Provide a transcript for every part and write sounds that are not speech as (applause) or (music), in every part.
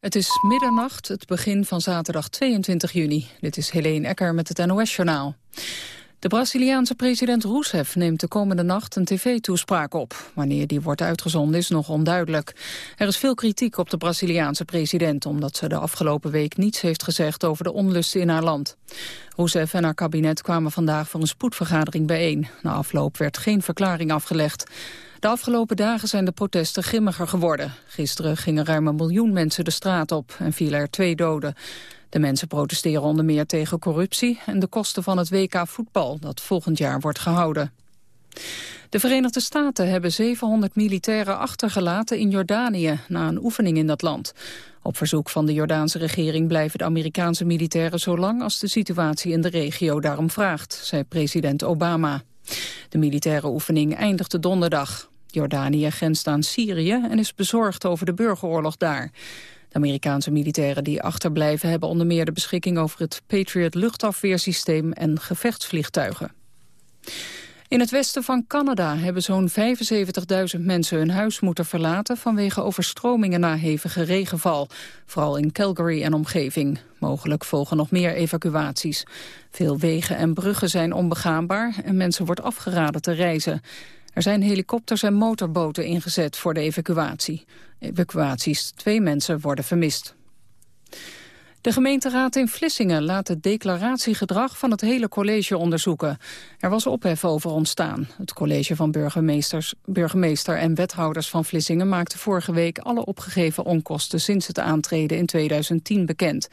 Het is middernacht, het begin van zaterdag 22 juni. Dit is Helene Ecker met het NOS-journaal. De Braziliaanse president Rousseff neemt de komende nacht een tv-toespraak op. Wanneer die wordt uitgezonden is nog onduidelijk. Er is veel kritiek op de Braziliaanse president... omdat ze de afgelopen week niets heeft gezegd over de onlusten in haar land. Rousseff en haar kabinet kwamen vandaag voor een spoedvergadering bijeen. Na afloop werd geen verklaring afgelegd. De afgelopen dagen zijn de protesten grimmiger geworden. Gisteren gingen ruim een miljoen mensen de straat op en vielen er twee doden. De mensen protesteren onder meer tegen corruptie en de kosten van het WK voetbal dat volgend jaar wordt gehouden. De Verenigde Staten hebben 700 militairen achtergelaten in Jordanië na een oefening in dat land. Op verzoek van de Jordaanse regering blijven de Amerikaanse militairen zo lang als de situatie in de regio daarom vraagt, zei president Obama. De militaire oefening eindigde donderdag. Jordanië grenst aan Syrië en is bezorgd over de burgeroorlog daar. De Amerikaanse militairen die achterblijven hebben onder meer de beschikking over het Patriot luchtafweersysteem en gevechtsvliegtuigen. In het westen van Canada hebben zo'n 75.000 mensen hun huis moeten verlaten vanwege overstromingen na hevige regenval. Vooral in Calgary en omgeving. Mogelijk volgen nog meer evacuaties. Veel wegen en bruggen zijn onbegaanbaar en mensen wordt afgeraden te reizen. Er zijn helikopters en motorboten ingezet voor de evacuatie. Evacuaties, twee mensen worden vermist. De gemeenteraad in Vlissingen laat het declaratiegedrag van het hele college onderzoeken. Er was ophef over ontstaan. Het college van burgemeesters, burgemeester en wethouders van Vlissingen maakte vorige week alle opgegeven onkosten sinds het aantreden in 2010 bekend.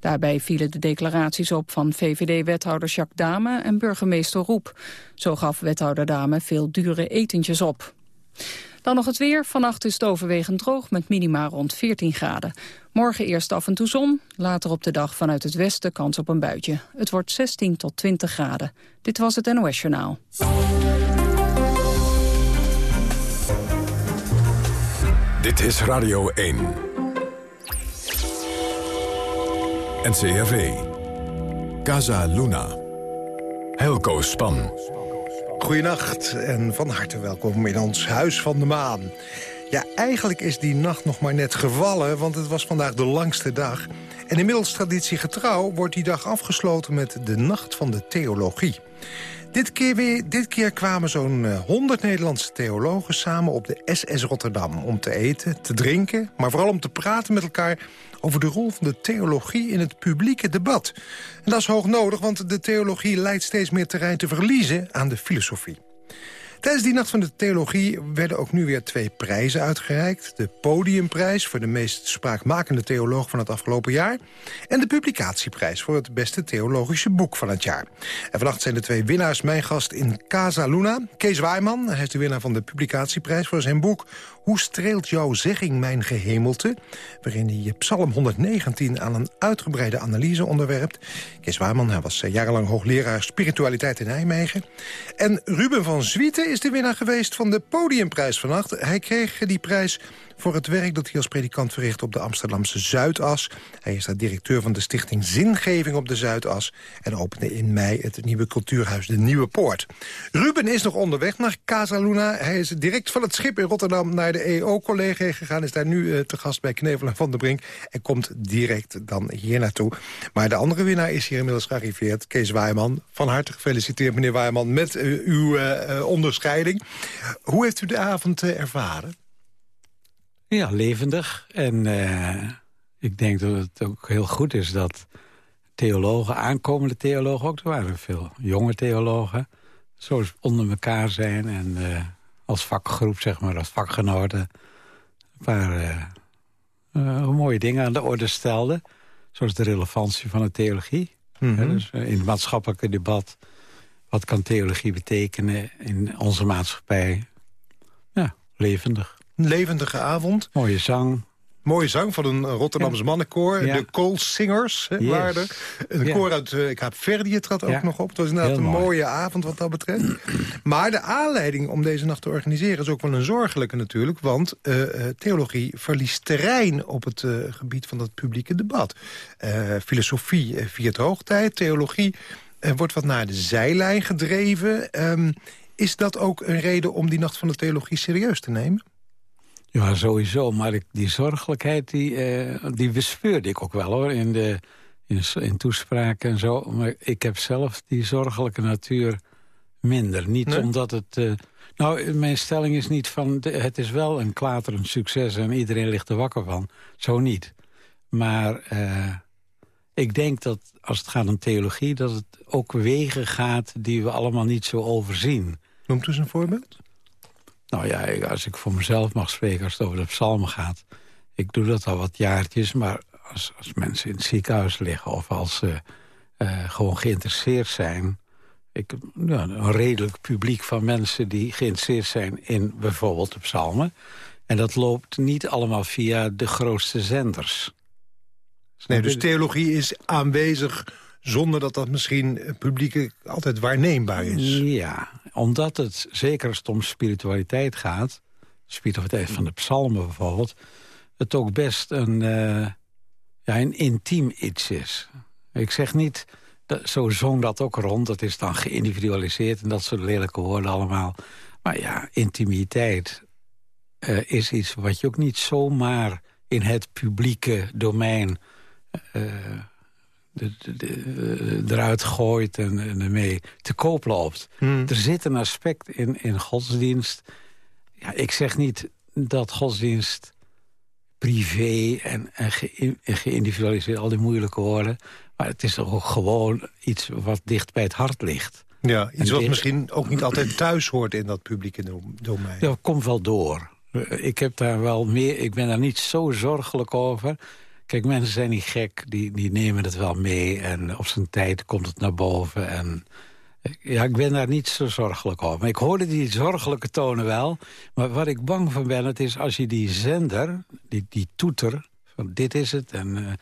Daarbij vielen de declaraties op van VVD-wethouder Jacques Dame en burgemeester Roep. Zo gaf wethouder Dame veel dure etentjes op. Dan nog het weer. Vannacht is het overwegend droog met minima rond 14 graden. Morgen eerst af en toe zon, later op de dag vanuit het westen kans op een buitje. Het wordt 16 tot 20 graden. Dit was het NOS Journaal. Dit is Radio 1. NCRV. Casa Luna. Helco Span. Goedenacht en van harte welkom in ons Huis van de Maan. Ja, eigenlijk is die nacht nog maar net gevallen, want het was vandaag de langste dag. En inmiddels traditiegetrouw wordt die dag afgesloten met de Nacht van de Theologie. Dit keer, weer, dit keer kwamen zo'n 100 eh, Nederlandse theologen samen op de SS Rotterdam... om te eten, te drinken, maar vooral om te praten met elkaar... over de rol van de theologie in het publieke debat. En dat is hoog nodig, want de theologie lijkt steeds meer terrein te verliezen aan de filosofie. Tijdens die Nacht van de Theologie werden ook nu weer twee prijzen uitgereikt. De Podiumprijs voor de meest spraakmakende theoloog van het afgelopen jaar... en de Publicatieprijs voor het beste theologische boek van het jaar. En vannacht zijn de twee winnaars mijn gast in Casa Luna. Kees Waaiman, hij is de winnaar van de Publicatieprijs voor zijn boek... Hoe streelt jouw zegging mijn gehemelte? Waarin hij Psalm 119 aan een uitgebreide analyse onderwerpt. Kees Waaiman, hij was jarenlang hoogleraar spiritualiteit in Nijmegen. En Ruben van Zwieten is de winnaar geweest van de Podiumprijs vannacht. Hij kreeg die prijs voor het werk dat hij als predikant verricht op de Amsterdamse Zuidas. Hij is daar directeur van de stichting Zingeving op de Zuidas... en opende in mei het nieuwe cultuurhuis De Nieuwe Poort. Ruben is nog onderweg naar Casa Luna. Hij is direct van het schip in Rotterdam naar de EO-collega gegaan... is daar nu uh, te gast bij Knevel en Van der Brink... en komt direct dan hier naartoe. Maar de andere winnaar is hier inmiddels gearriveerd, Kees Waaiman. Van harte gefeliciteerd, meneer Waaiman, met uh, uw uh, onderscheiding. Hoe heeft u de avond ervaren? Ja, levendig. En uh, ik denk dat het ook heel goed is dat theologen, aankomende theologen ook, er waren veel jonge theologen, zo onder elkaar zijn en uh, als vakgroep, zeg maar, als vakgenoten, een paar uh, mooie dingen aan de orde stelden. Zoals de relevantie van de theologie. Mm -hmm. dus in het maatschappelijke debat, wat kan theologie betekenen in onze maatschappij? Ja, levendig. Een levendige avond. Mooie zang. Mooie zang van een Rotterdamse mannenkoor. De Coal Singers yes. waren Een koor uit uh, Verdi trad ook ja. nog op. Het was inderdaad Heel een mooi. mooie avond wat dat betreft. (clears throat) maar de aanleiding om deze nacht te organiseren is ook wel een zorgelijke natuurlijk. Want uh, theologie verliest terrein op het uh, gebied van dat publieke debat. filosofie viert hoogtijd. Theologie wordt wat naar de zijlijn gedreven. Um, is dat ook een reden om die nacht van de theologie serieus te nemen? Ja, sowieso. Maar ik, die zorgelijkheid, die, uh, die bespeurde ik ook wel hoor. In, de, in, in toespraken en zo. Maar ik heb zelf die zorgelijke natuur minder. Niet omdat het... Uh, nou, mijn stelling is niet van... het is wel een klaterend succes en iedereen ligt er wakker van. Zo niet. Maar uh, ik denk dat als het gaat om theologie... dat het ook wegen gaat die we allemaal niet zo overzien. Noemt u eens een voorbeeld? Nou ja, als ik voor mezelf mag spreken als het over de psalmen gaat... ik doe dat al wat jaartjes, maar als, als mensen in het ziekenhuis liggen... of als ze uh, gewoon geïnteresseerd zijn... Ik, ja, een redelijk publiek van mensen die geïnteresseerd zijn in bijvoorbeeld de psalmen. En dat loopt niet allemaal via de grootste zenders. Nee, dus theologie is aanwezig zonder dat dat misschien publiek altijd waarneembaar is. Ja, omdat het, zeker als het om spiritualiteit gaat... spiritualiteit van de psalmen bijvoorbeeld... het ook best een, uh, ja, een intiem iets is. Ik zeg niet, zo zong dat ook rond, dat is dan geïndividualiseerd... en dat soort lelijke woorden allemaal. Maar ja, intimiteit is iets wat je ook niet zomaar in het publieke domein... de, de, eh, eruit gooit en, en ermee te koop loopt. Hmm. Er zit een aspect in, in godsdienst. Ja, ik zeg niet dat godsdienst privé en, en, geïndividualiseerd, al die moeilijke woorden... maar het is toch ook gewoon iets wat dicht bij het hart ligt. Ja, iets wat misschien ook niet altijd thuis hoort in dat publieke domein. Ja, komt wel door. Ik, heb daar wel meer, ik ben daar niet zo zorgelijk over. Kijk, mensen zijn niet gek, die, die nemen het wel mee... en op zijn tijd komt het naar boven. En, ja, ik ben daar niet zo zorgelijk over. Ik hoorde die zorgelijke tonen wel. Maar wat ik bang van ben, het is als je die zender, die, die toeter... van dit is het, en uh,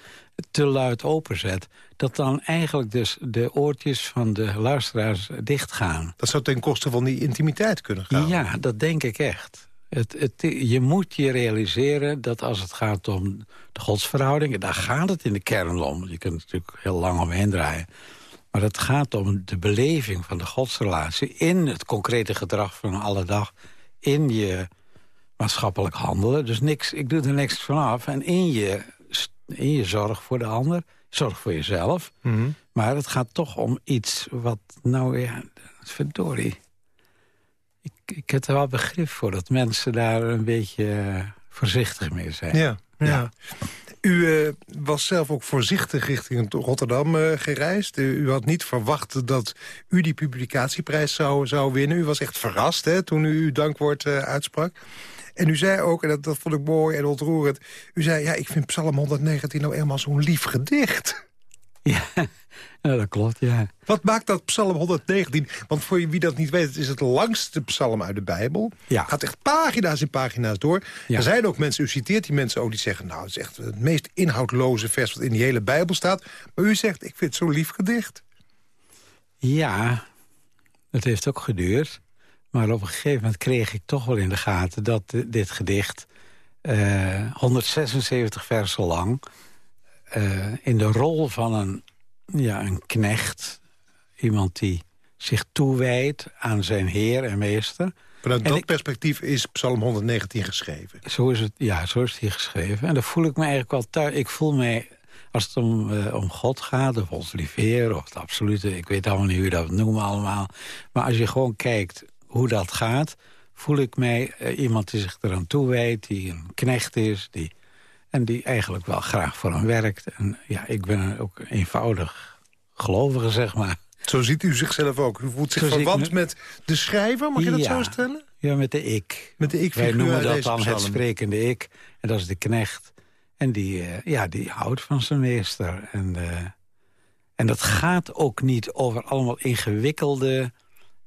te luid openzet... dat dan eigenlijk dus de oortjes van de luisteraars dichtgaan. Dat zou ten koste van die intimiteit kunnen gaan. Ja, dat denk ik echt. Het, het, je moet je realiseren dat als het gaat om de godsverhoudingen... daar gaat het in de kern om. Je kunt er natuurlijk heel lang omheen draaien. Maar het gaat om de beleving van de godsrelatie... in het concrete gedrag van alle dag... in je maatschappelijk handelen. Dus niks, ik doe er niks vanaf. En in je, in je zorg voor de ander, zorg voor jezelf. Mhm. Maar het gaat toch om iets wat, nou ja, verdorie ik heb er wel begrip voor dat mensen daar een beetje eh, voorzichtig mee zijn. Ja, ja. U uh, was zelf ook voorzichtig richting Rotterdam uh, gereisd. u had niet verwacht dat u die publicatieprijs zou, zou winnen. U was echt verrast hè, toen u uw dankwoord uitsprak. En u zei ook, en dat, dat vond ik mooi en ontroerend... u zei, ja, ik vind Psalm 119 nou helemaal zo'n lief gedicht. (laughs) Ja, dat klopt, ja. Wat maakt dat psalm 119? Want voor wie dat niet weet, het is het langste psalm uit de Bijbel. Ja. Het gaat echt pagina's en pagina's door. Er zijn ook mensen, u citeert die mensen ook, die zeggen... nou, het is echt het meest inhoudloze vers wat in die hele Bijbel staat. Maar u zegt, ik vind het zo lief gedicht. Ja, het heeft ook geduurd. Maar op een gegeven moment kreeg ik toch wel in de gaten... dat dit gedicht uh, 176 versen lang... Uh, in de rol van een ja, een knecht. Iemand die zich toewijdt aan zijn heer en meester. Vanuit dat perspectief is Psalm 119 geschreven? Zo is het, ja, zo is het hier geschreven. En dan voel ik me eigenlijk wel thuis. Ik voel mij, als het om, uh, om God gaat, of ons liefheer, of het absolute... ik weet allemaal niet hoe je dat noemen allemaal. Maar als je gewoon kijkt hoe dat gaat... voel ik mij uh, iemand die zich eraan toewijdt, die een knecht is... die en die eigenlijk wel graag voor hem werkt. En ja, ik ben ook eenvoudig gelovige, zeg maar. Zo ziet u zichzelf ook. U voelt zich verwant met de schrijver, mag je dat zo stellen? Ja, met de ik. Met de ik Wij noemen dat dan het sprekende ik. En dat is de knecht. En die, uh, ja, die houdt van zijn meester. En, uh, en dat gaat ook niet over allemaal ingewikkelde...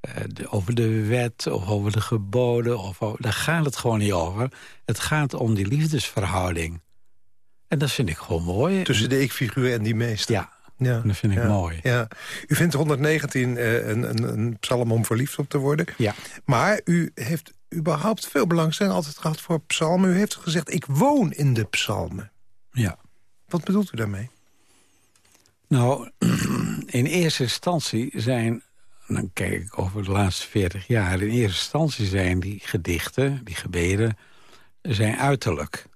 Uh, de, over de wet of over de geboden. Of over, daar gaat het gewoon niet over. Het gaat om die liefdesverhouding. En dat vind ik gewoon mooi. Tussen de ik-figuur en die meester. Ja, ja, dat vind ik mooi. Ja. U vindt 119 uh, een, een, een psalm om verliefd op te worden. Ja. Maar u heeft überhaupt veel belangstelling altijd gehad voor psalmen. U heeft gezegd, ik woon in de psalmen. Ja. Wat bedoelt u daarmee? Nou, (clears throat) in eerste instantie zijn... dan kijk ik over de laatste 40 jaar... in eerste instantie zijn die gedichten, die gebeden zijn uiterlijk.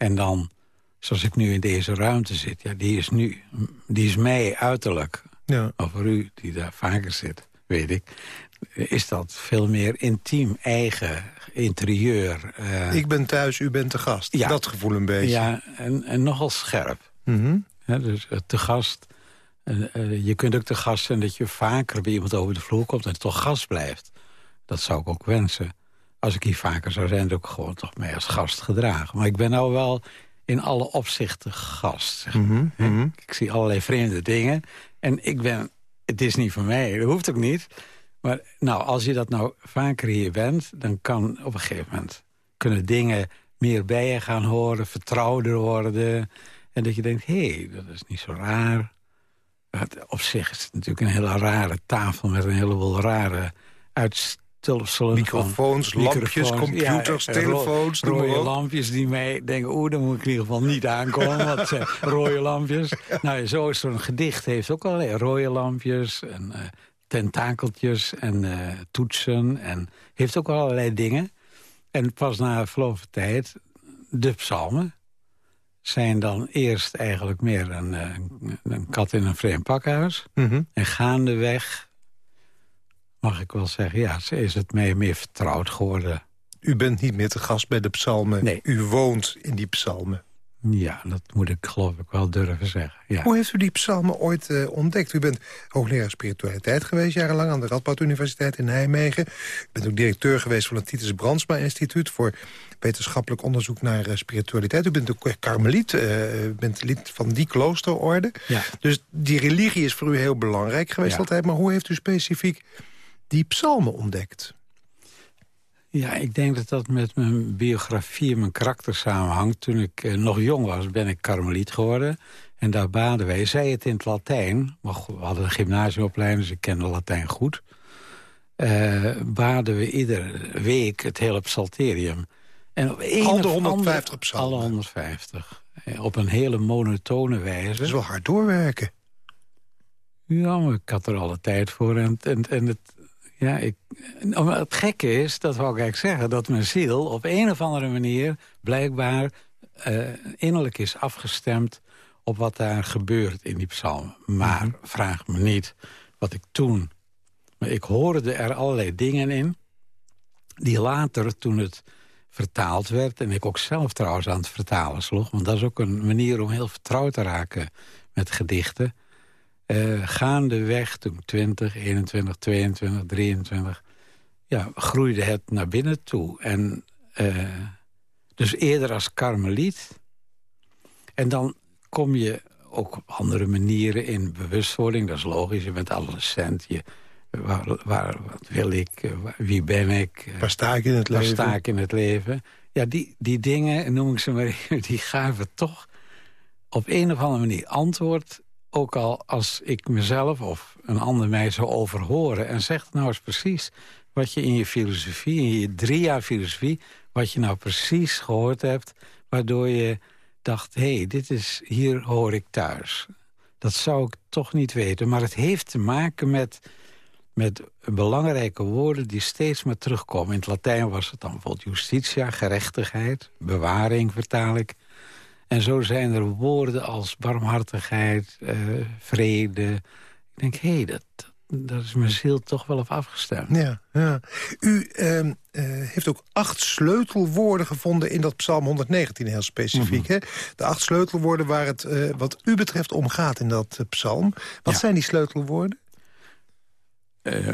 En dan, zoals ik nu in deze ruimte zit... Ja, die is nu, die is mij uiterlijk. Ja. Of u, die daar vaker zit, weet ik is dat veel meer intiem, eigen, interieur. Uh, ik ben thuis, u bent te gast. Ja, dat gevoel een beetje. Ja, en, en nogal scherp. Mm dus uh, te gast... Uh, je kunt ook te gast zijn dat je vaker bij iemand over de vloer komt... en toch gast blijft. Dat zou ik ook wensen. Als ik hier vaker zou zijn, dan ook gewoon toch mij als gast gedragen. Maar ik ben nou wel in alle opzichten gast. Zeg mm -hmm. Ik zie allerlei vreemde dingen. En ik ben... Het is niet voor mij, dat hoeft ook niet... Maar nou, als je dat nou vaker hier bent... dan kan op een gegeven moment kunnen dingen meer bij je gaan horen... vertrouwder worden. En dat je denkt, hé, hey, dat is niet zo raar. op zich is het natuurlijk een hele rare tafel... met een heleboel rare uitstulpselen. Microfoons, lampjes, computers, telefoons. rode lampjes die mij denken... oeh, dan moet ik in ieder geval niet aankomen. wat zijn (laughs) rode lampjes. Nou, zo is zo'n gedicht heeft ook allerlei rode lampjes... en uh, tentakeltjes en uh, toetsen. En heeft ook allerlei dingen. En pas na verloop van tijd, de psalmen zijn dan eerst eigenlijk meer een, eh, een kat in een vreemd pakhuis. Mm En gaandeweg, mag ik wel zeggen, ja, is het mij meer vertrouwd geworden. U bent niet meer te gast bij de psalmen. Nee. U woont in die psalmen. Ja, dat moet ik geloof ik wel durven zeggen. Ja. Hoe heeft u die psalmen ooit uh, ontdekt? U bent hoogleraar spiritualiteit geweest jarenlang... aan de Radboud Universiteit in Nijmegen. U bent ook directeur geweest van het Titus Brandsma Instituut... voor wetenschappelijk onderzoek naar uh, spiritualiteit. U bent ook karmeliet, uh, u bent lid van die kloosterorde. Ja. Dus die religie is voor u heel belangrijk geweest altijd. Maar hoe heeft u specifiek die psalmen ontdekt? Ja, ik denk dat dat met mijn biografie en mijn karakter samenhangt. Toen ik eh, nog jong was, ben ik karmeliet geworden. En daar baden wij. Zij het in het Latijn. Maar we hadden een gymnasiumopleiding, dus ik kende Latijn goed. Uh, baden we iedere week het hele psalterium. En op een Al de 150 psalmen? Alle 150. Eh, op een hele monotone wijze. Dat is wel hard doorwerken. Ja, maar ik had er alle tijd voor. En, en, en het, ja, ik, het gekke is, dat wou ik eigenlijk zeggen... dat mijn ziel op een of andere manier blijkbaar uh, innerlijk is afgestemd... op wat daar gebeurt in die psalm. Maar mhm. vraag me niet wat ik toen... Maar ik hoorde er allerlei dingen in... die later, toen het vertaald werd... en ik ook zelf trouwens aan het vertalen sloeg... want dat is ook een manier om heel vertrouwd te raken met gedichten... Uh, gaandeweg, toen 20, 21, 22, 23... Ja, groeide het naar binnen toe. En uh, dus eerder als karmeliet. En dan kom je ook op andere manieren in bewustwording. Dat is logisch, je bent adolescent. Je, waar, waar, wat wil ik? Wie ben ik? Waar sta ik in het waar leven? sta ik in het leven? Ja, die, die dingen, noem ik ze maar (laughs) die gaven toch op een of andere manier antwoord ook al als ik mezelf of een ander mij zou overhoren... en zegt nou eens precies wat je in je filosofie, in je drie jaar filosofie... wat je nou precies gehoord hebt, waardoor je dacht... hé, hey, dit is, hier hoor ik thuis. Dat zou ik toch niet weten, maar het heeft te maken met, met belangrijke woorden... die steeds maar terugkomen. In het Latijn was het dan bijvoorbeeld justitia, gerechtigheid... bewaring vertaal ik... En zo zijn er woorden als barmhartigheid, uh, vrede. Ik denk, hé, hey, dat, dat is mijn ziel toch wel op afgestemd. Ja, ja. U uh, uh, heeft ook acht sleutelwoorden gevonden in dat psalm 119 heel specifiek. Mm hè? De acht sleutelwoorden waar het uh, wat u betreft om gaat in dat psalm. Wat zijn die sleutelwoorden?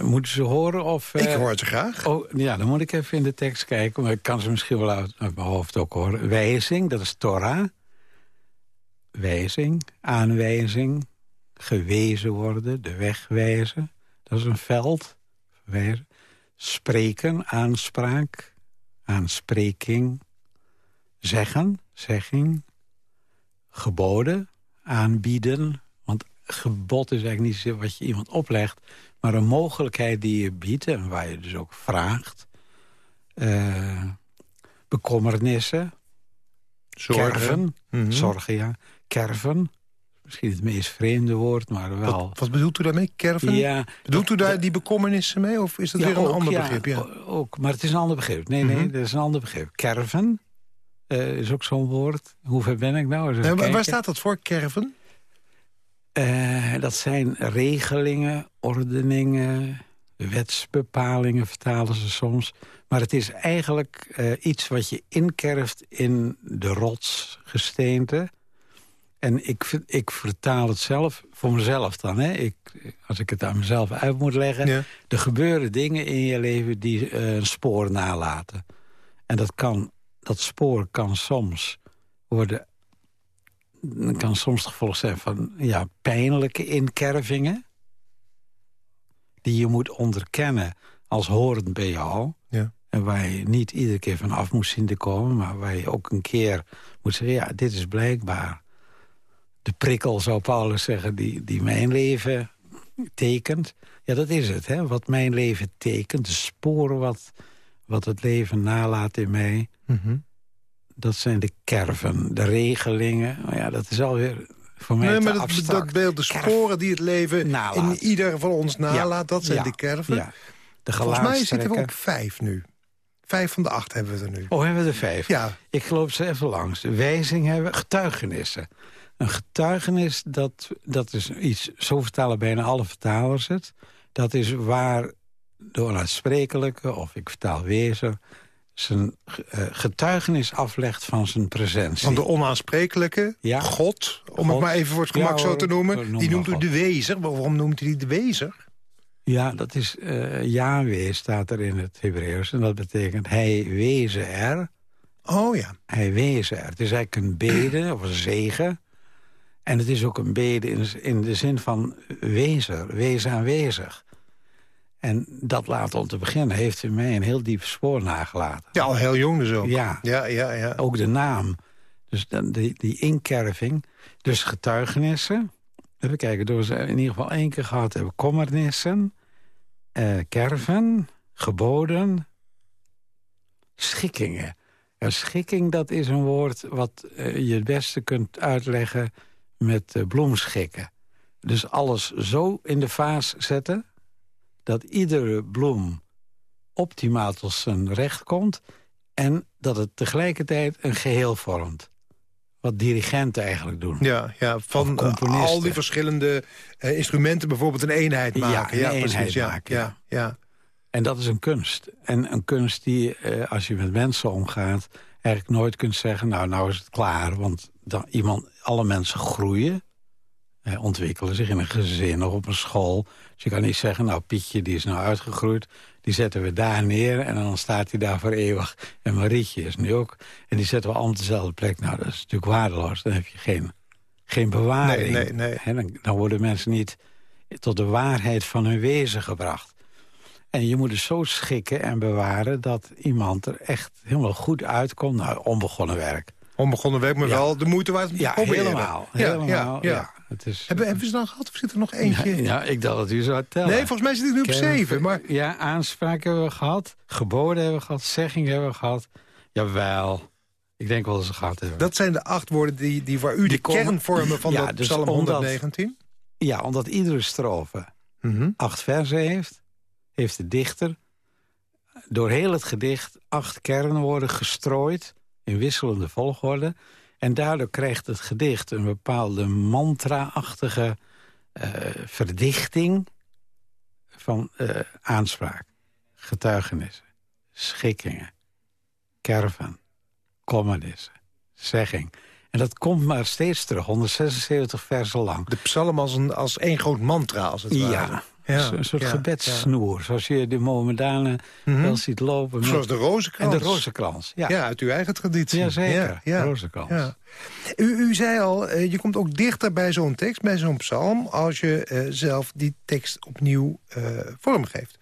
Moeten ze horen? Of, ik hoor ze graag. Oh, ja, dan moet ik even in de tekst kijken. Maar ik kan ze misschien wel uit, uit mijn hoofd ook horen. Wijzing, dat is Torah wijzing, aanwijzing, gewezen worden, de weg wijzen. Dat is een veld. Wijzen. Spreken, aanspraak, aanspreking. Zeggen, zegging. Geboden, aanbieden. Want gebod is eigenlijk niet wat je iemand oplegt... maar een mogelijkheid die je biedt en waar je dus ook vraagt. Uh, bekommernissen. Zorgen. Kerven, mhm. zorgen, ja kerven. misschien het meest vreemde woord, maar wel... Wat, wat bedoelt u daarmee, kerven? Ja, bedoelt u daar die bekommernissen mee, of is dat weer een ander begrip? Ja. ook, maar het is een ander begrip. Nee, nee, mhm. dat is een ander begrip. Kerven uh, is ook zo'n woord. Hoe ver ben ik nou? nou waar staat dat voor, kerven? Uh, dat zijn regelingen, ordeningen, wetsbepalingen vertalen ze soms. Maar het is eigenlijk uh, iets wat je inkerft in de rotsgesteente. En ik, ik vertaal het zelf, voor mezelf dan. Hè? Ik, als ik het aan mezelf uit moet leggen. Ja. Er gebeuren dingen in je leven die uh, een spoor nalaten. En dat, kan, dat spoor kan soms worden... kan soms het gevolg zijn van ja, pijnlijke inkervingen die je moet onderkennen als horend bij jou. Ja. En waar je niet iedere keer van af moet zien te komen... maar waar je ook een keer moet zeggen... ja, dit is blijkbaar de prikkel, zou Paulus zeggen... die, die mijn leven tekent. Ja, dat is het, hè? wat mijn leven tekent. De sporen wat, wat het leven nalaat in mij... Mm dat zijn de kerven, de regelingen. Maar ja, dat is alweer voor mij nee, maar dat, dat, beeld, de sporen die het leven in ieder van ons nalaat, dat zijn de kerven. Ja. De Volgens mij zitten we op vijf nu. Vijf van de acht hebben we er nu. Oh, hebben we er vijf? Ja. Ik loop ze even langs. Wijzing hebben getuigenissen. Een getuigenis, dat, dat is iets, zo vertalen bijna alle vertalers het. Dat is waar de onuitsprekelijke, of ik vertaal wezen zijn uh, getuigenis aflegt van zijn presentie. Van de onaasprekelijke, ja. God, om het maar even voor het gemak zo te noemen... die noemt u de wezer. Waarom noemt u die de wezer? Ja, dat is uh, Yahweh staat er in het Hebreeuws. En dat betekent hij wezen er. Oh ja. Hij wezen er. Het is eigenlijk een bede of een zegen. En het is ook een bede in, in de zin van wezer, wees aanwezig. En dat laat om te beginnen heeft in mij een heel diep spoor nagelaten. Ja, al heel jong dus ook. Ja, ja, ja, ja. ook de naam. Dus dan die, die inkerving. Dus getuigenissen. Even kijken, door ze in ieder geval één keer gehad hebben. Kommernissen, eh, kerven, geboden, schikkingen. Ja, schikking, dat is een woord wat uh, je het beste kunt uitleggen met uh, bloemschikken. Dus alles zo in de vaas zetten dat iedere bloem optimaal tot zijn recht komt... en dat het tegelijkertijd een geheel vormt. Wat dirigenten eigenlijk doen. Ja, ja van al die verschillende uh, instrumenten bijvoorbeeld een eenheid maken. Ja, een eenheid precies, maken. Ja, ja, En dat is een kunst. En een kunst die, uh, als je met mensen omgaat... eigenlijk nooit kunt zeggen, nou, nou is het klaar. Want dan, iemand, alle mensen groeien ontwikkelen zich in een gezin of op een school. Dus je kan niet zeggen, nou Pietje die is nou uitgegroeid... die zetten we daar neer en dan staat hij daar voor eeuwig. En Marietje is nu ook. En die zetten we allemaal op dezelfde plek. Nou, dat is natuurlijk waardeloos. Dan heb je geen, geen bewaring. Nee, nee, nee. Dan, dan worden mensen niet tot de waarheid van hun wezen gebracht. En je moet het zo schikken en bewaren... dat iemand er echt helemaal goed uitkomt. Nou, onbegonnen werk. Onbegonnen werk, maar wel de moeite waard om te ja, Helemaal, helemaal, ja, ja. Het is, hebben, hebben we ze dan gehad of zit er nog eentje? Ja, ik dacht dat u zou tellen. Nee, volgens mij zit ik nu op zeven. Maar... Ja, aanspraak hebben we gehad. Geboden hebben we gehad. Zegging hebben we gehad. Jawel. Ik denk wel dat ze gehad hebben. Dat zijn de acht woorden die, die waar u de kern vormen van ja, de dus Psalm 119? ja, omdat iedere strofe mhm. acht versen heeft... heeft de dichter door heel het gedicht acht kernwoorden gestrooid... in wisselende volgorde... En daardoor krijgt het gedicht een bepaalde mantra-achtige uh, verdichting van uh, aanspraak, getuigenissen, schikkingen, kerven, comedissen, zegging. En dat komt maar steeds terug, 176 versen lang. De psalm als, een, als één groot mantra, als het ware. Ja, een soort ja, gebedssnoer, zoals je de Mohammedanen mm wel ziet lopen. Met... Zoals de rozenkrans. En de rozenkrans, ja. Ja, uit uw eigen traditie. Jazeker, ja, rozenkrans. U, u zei al, uh, je komt ook dichter bij zo'n tekst, bij zo'n psalm... als je uh, zelf die tekst opnieuw uh, vormgeeft.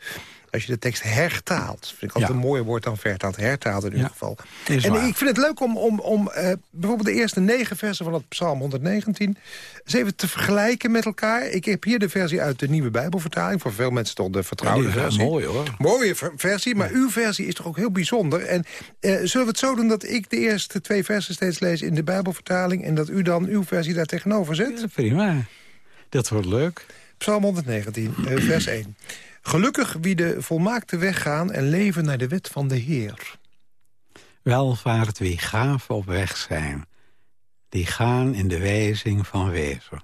Als je de tekst hertaalt. Vind ik altijd Ja. een mooier woord dan vertaald. Hertaalt in ieder Ja, geval. En waar. ik vind het leuk om, om, om eh, bijvoorbeeld de eerste negen versen van het Psalm 119... eens even te vergelijken met elkaar. Ik heb hier de versie uit de Nieuwe Bijbelvertaling. Voor veel mensen toch de vertrouwde wel versie. mooi, hoor. Mooie ver- versie, maar uw versie is toch ook heel bijzonder. En eh, zullen we het zo doen dat ik de eerste twee versen steeds lees in de Bijbelvertaling... en dat u dan uw versie daar tegenover zet? Ja, prima. Dat wordt leuk. Psalm 119, eh, vers 1. Gelukkig wie de volmaakte weg gaan en leven naar de wet van de Heer. Welvaart wie gaaf op weg zijn. Die gaan in de wijzing van wezen.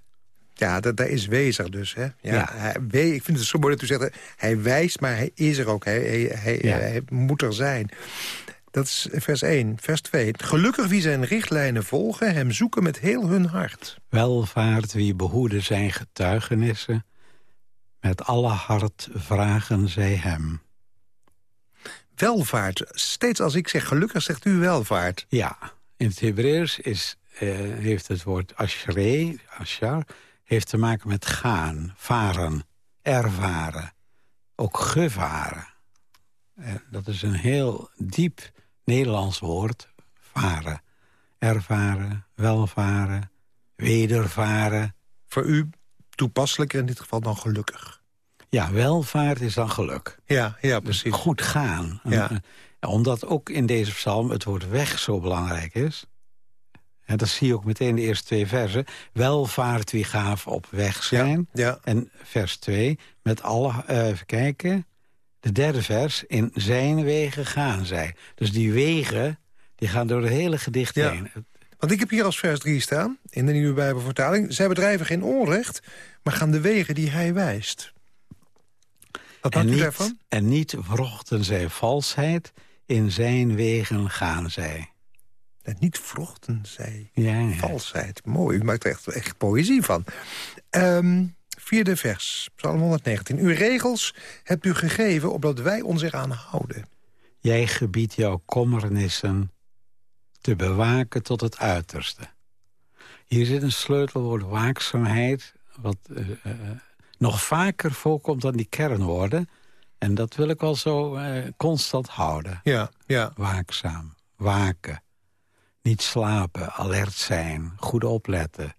Ja, dat, daar is wezer dus. Hè? Ja, Ja. Hij, we- ik vind het zo mooi dat u zegt, hij wijst, maar hij is er ook. Hij, hij, hij, Ja. hij moet er zijn. Dat is vers 1. Vers 2. Gelukkig wie zijn richtlijnen volgen, hem zoeken met heel hun hart. Welvaart wie behoeden zijn getuigenissen. Met alle hart vragen zij hem. Welvaart. Steeds als ik zeg gelukkig, zegt u welvaart. Ja, in het Hebreeuws is, eh, heeft het woord ashrei, ashar, heeft te maken met gaan, varen, ervaren. Ook gevaren. Eh, dat is een heel diep Nederlands woord, varen. Ervaren, welvaren, wedervaren. Voor u toepasselijker in dit geval dan gelukkig. Ja, welvaart is dan geluk. Ja, ja Dus precies. goed gaan. Ja. Eh, omdat ook in deze psalm het woord weg zo belangrijk is. En dat zie je ook meteen in de eerste twee versen. Welvaart wie gaaf op weg zijn. Ja, En vers 2, met alle, eh, even kijken, de derde vers, in zijn wegen gaan zij. Dus die wegen, die gaan door het hele gedicht Ja. heen. Want ik heb hier als vers 3 staan, in de Nieuwe Bijbelvertaling... zij bedrijven geen onrecht, maar gaan de wegen die hij wijst. Wat En niet, daarvan? en niet wrochten zij valsheid, in zijn wegen gaan zij. En niet vrochten zij Ja, ja. valsheid. Mooi, u maakt er echt, echt poëzie van. Ehm, vierde vers, Psalm 119. Uw regels hebt u gegeven, opdat wij ons eraan houden. Jij gebiedt jouw kommernissen te bewaken tot het uiterste. Hier zit een sleutelwoord waakzaamheid... wat eh, eh, nog vaker voorkomt dan die kernwoorden. En dat wil ik wel zo eh, constant houden. Ja, ja. Waakzaam, waken, niet slapen, alert zijn, goed opletten.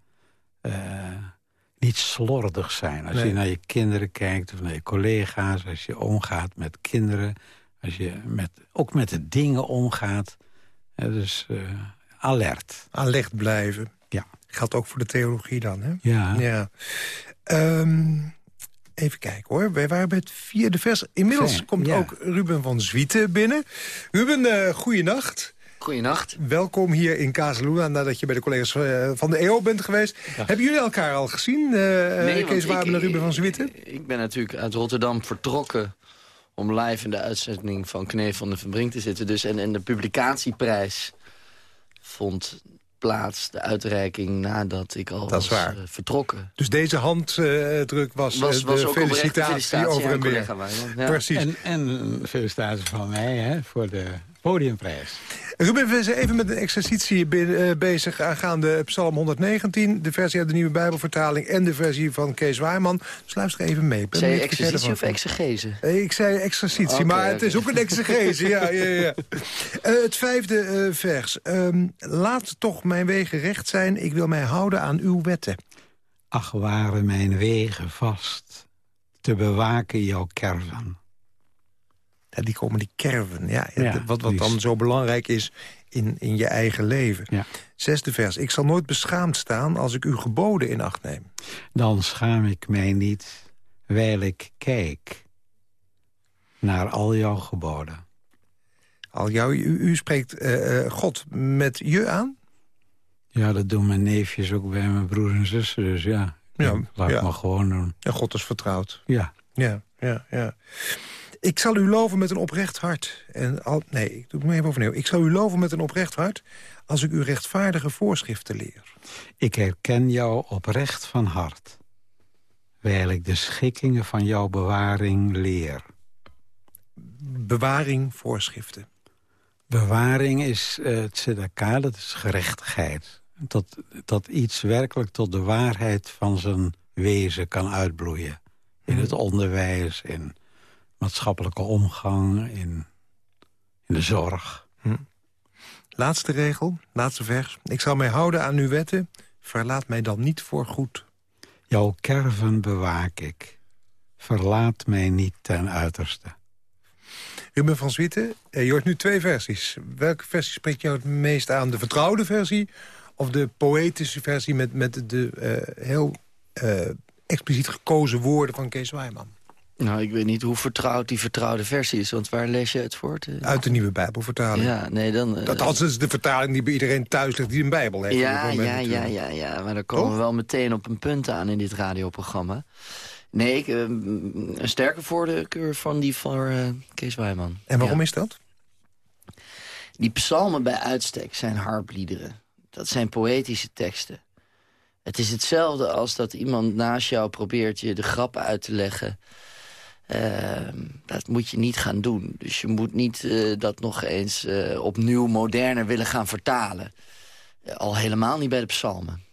niet slordig zijn. Als Nee. je naar je kinderen kijkt of naar je collega's... als je omgaat met kinderen... als je met, ook met de dingen omgaat. Dus eh, alert. Alert blijven. Ja. Geldt ook voor de theologie dan, hè? Ja. Ja. Ehm, even kijken hoor. Wij waren bij het vierde vers. Inmiddels Fijn, komt ja. ook Ruben van Zwieten binnen. Ruben, eh goeienacht. Goeienacht. Welkom hier in Kazeluna nadat je bij de collega's eh, van de EO bent geweest. Hebben jullie elkaar al gezien, eh want Kees ik- Waben en Ruben van Zwieten? Ik, ik ben natuurlijk uit Rotterdam vertrokken om live in de uitzending van Knee van de Verbrink te zitten. Dus, en, en de publicatieprijs vond plaats, de uitreiking, nadat ik al was eh, vertrokken. Dus deze handdruk was, Was, eh, was de ook felicitatie, felicitatie over aan en weer. Ja. Precies. En, en felicitaties van mij hè, voor de podiumprijs. Ruben, we zijn even met een exercitie be- eh, bezig aangaande Psalm 119. De versie uit de Nieuwe Bijbelvertaling en de versie van Kees Waarman. Dus luister even mee. Ben Zei je exercitie of exegese? Eh, Ik zei exercitie, maar het is ook een exegese. ja, ja, ja. (laughs) Eh, het vijfde vers. Ehm, laat toch mijn wegen recht zijn. Ik wil mij houden aan uw wetten. Ach, waren mijn wegen vast, te bewaken jouw kerven. Ja, die komen die kerven. Ja, Ja, wat wat dan zo belangrijk is in, in je eigen leven. Ja. Zesde vers. Ik zal nooit beschaamd staan als ik uw geboden in acht neem. Dan schaam ik mij niet, wijl ik kijk naar al jouw geboden. Al jou, u, u spreekt eh, eh, God met je aan? Ja, dat doen mijn neefjes ook bij mijn broers en zussen, dus ja. Ja, Laat ja. ik maar gewoon doen. En God is vertrouwd. Ja, Ja, ja, ja. Ik zal u loven met een oprecht hart. En al, nee, ik doe het maar even overnieuw. Ik zal u loven met een oprecht hart... als ik u rechtvaardige voorschriften leer. ik herken jou oprecht van hart. Wijl ik de schikkingen van jouw bewaring leer. Bewaring, voorschriften. Bewaring is eh, het tzedaka, dat is gerechtigheid. Dat, dat iets werkelijk tot de waarheid van zijn wezen kan uitbloeien. In het onderwijs, in maatschappelijke omgang, in, in de zorg. Hm. Laatste regel, laatste vers. Ik zal mij houden aan uw wetten. Verlaat mij dan niet voor goed. Jouw kerven bewaak ik. Verlaat mij niet ten uiterste. Ruben van Zwieten, eh, je hoort nu twee versies. Welke versie spreekt jou het meest aan? De vertrouwde versie of de poëtische versie... met, met de uh, heel uh, expliciet gekozen woorden van Kees Wijman? Nou, ik weet niet hoe vertrouwd die vertrouwde versie is. Want waar lees je het voort? Uit de nieuwe Bijbelvertaling. Ja, nee, dan... Uh, dat is de vertaling die bij iedereen thuis ligt die een Bijbel heeft. Ja, ja, ja, ja, ja. Maar daar komen we wel meteen op een punt aan in dit radioprogramma. Nee, ik, uh, een sterke voorkeur van die voor uh, Kees Wijman. En waarom is dat? Die psalmen bij uitstek zijn harpliederen. Dat zijn poëtische teksten. Het is hetzelfde als dat iemand naast jou probeert je de grap uit te leggen... Ehm, dat moet je niet gaan doen. Dus je moet niet uh, dat nog eens uh, opnieuw moderner willen gaan vertalen. Uh, al helemaal niet bij de psalmen.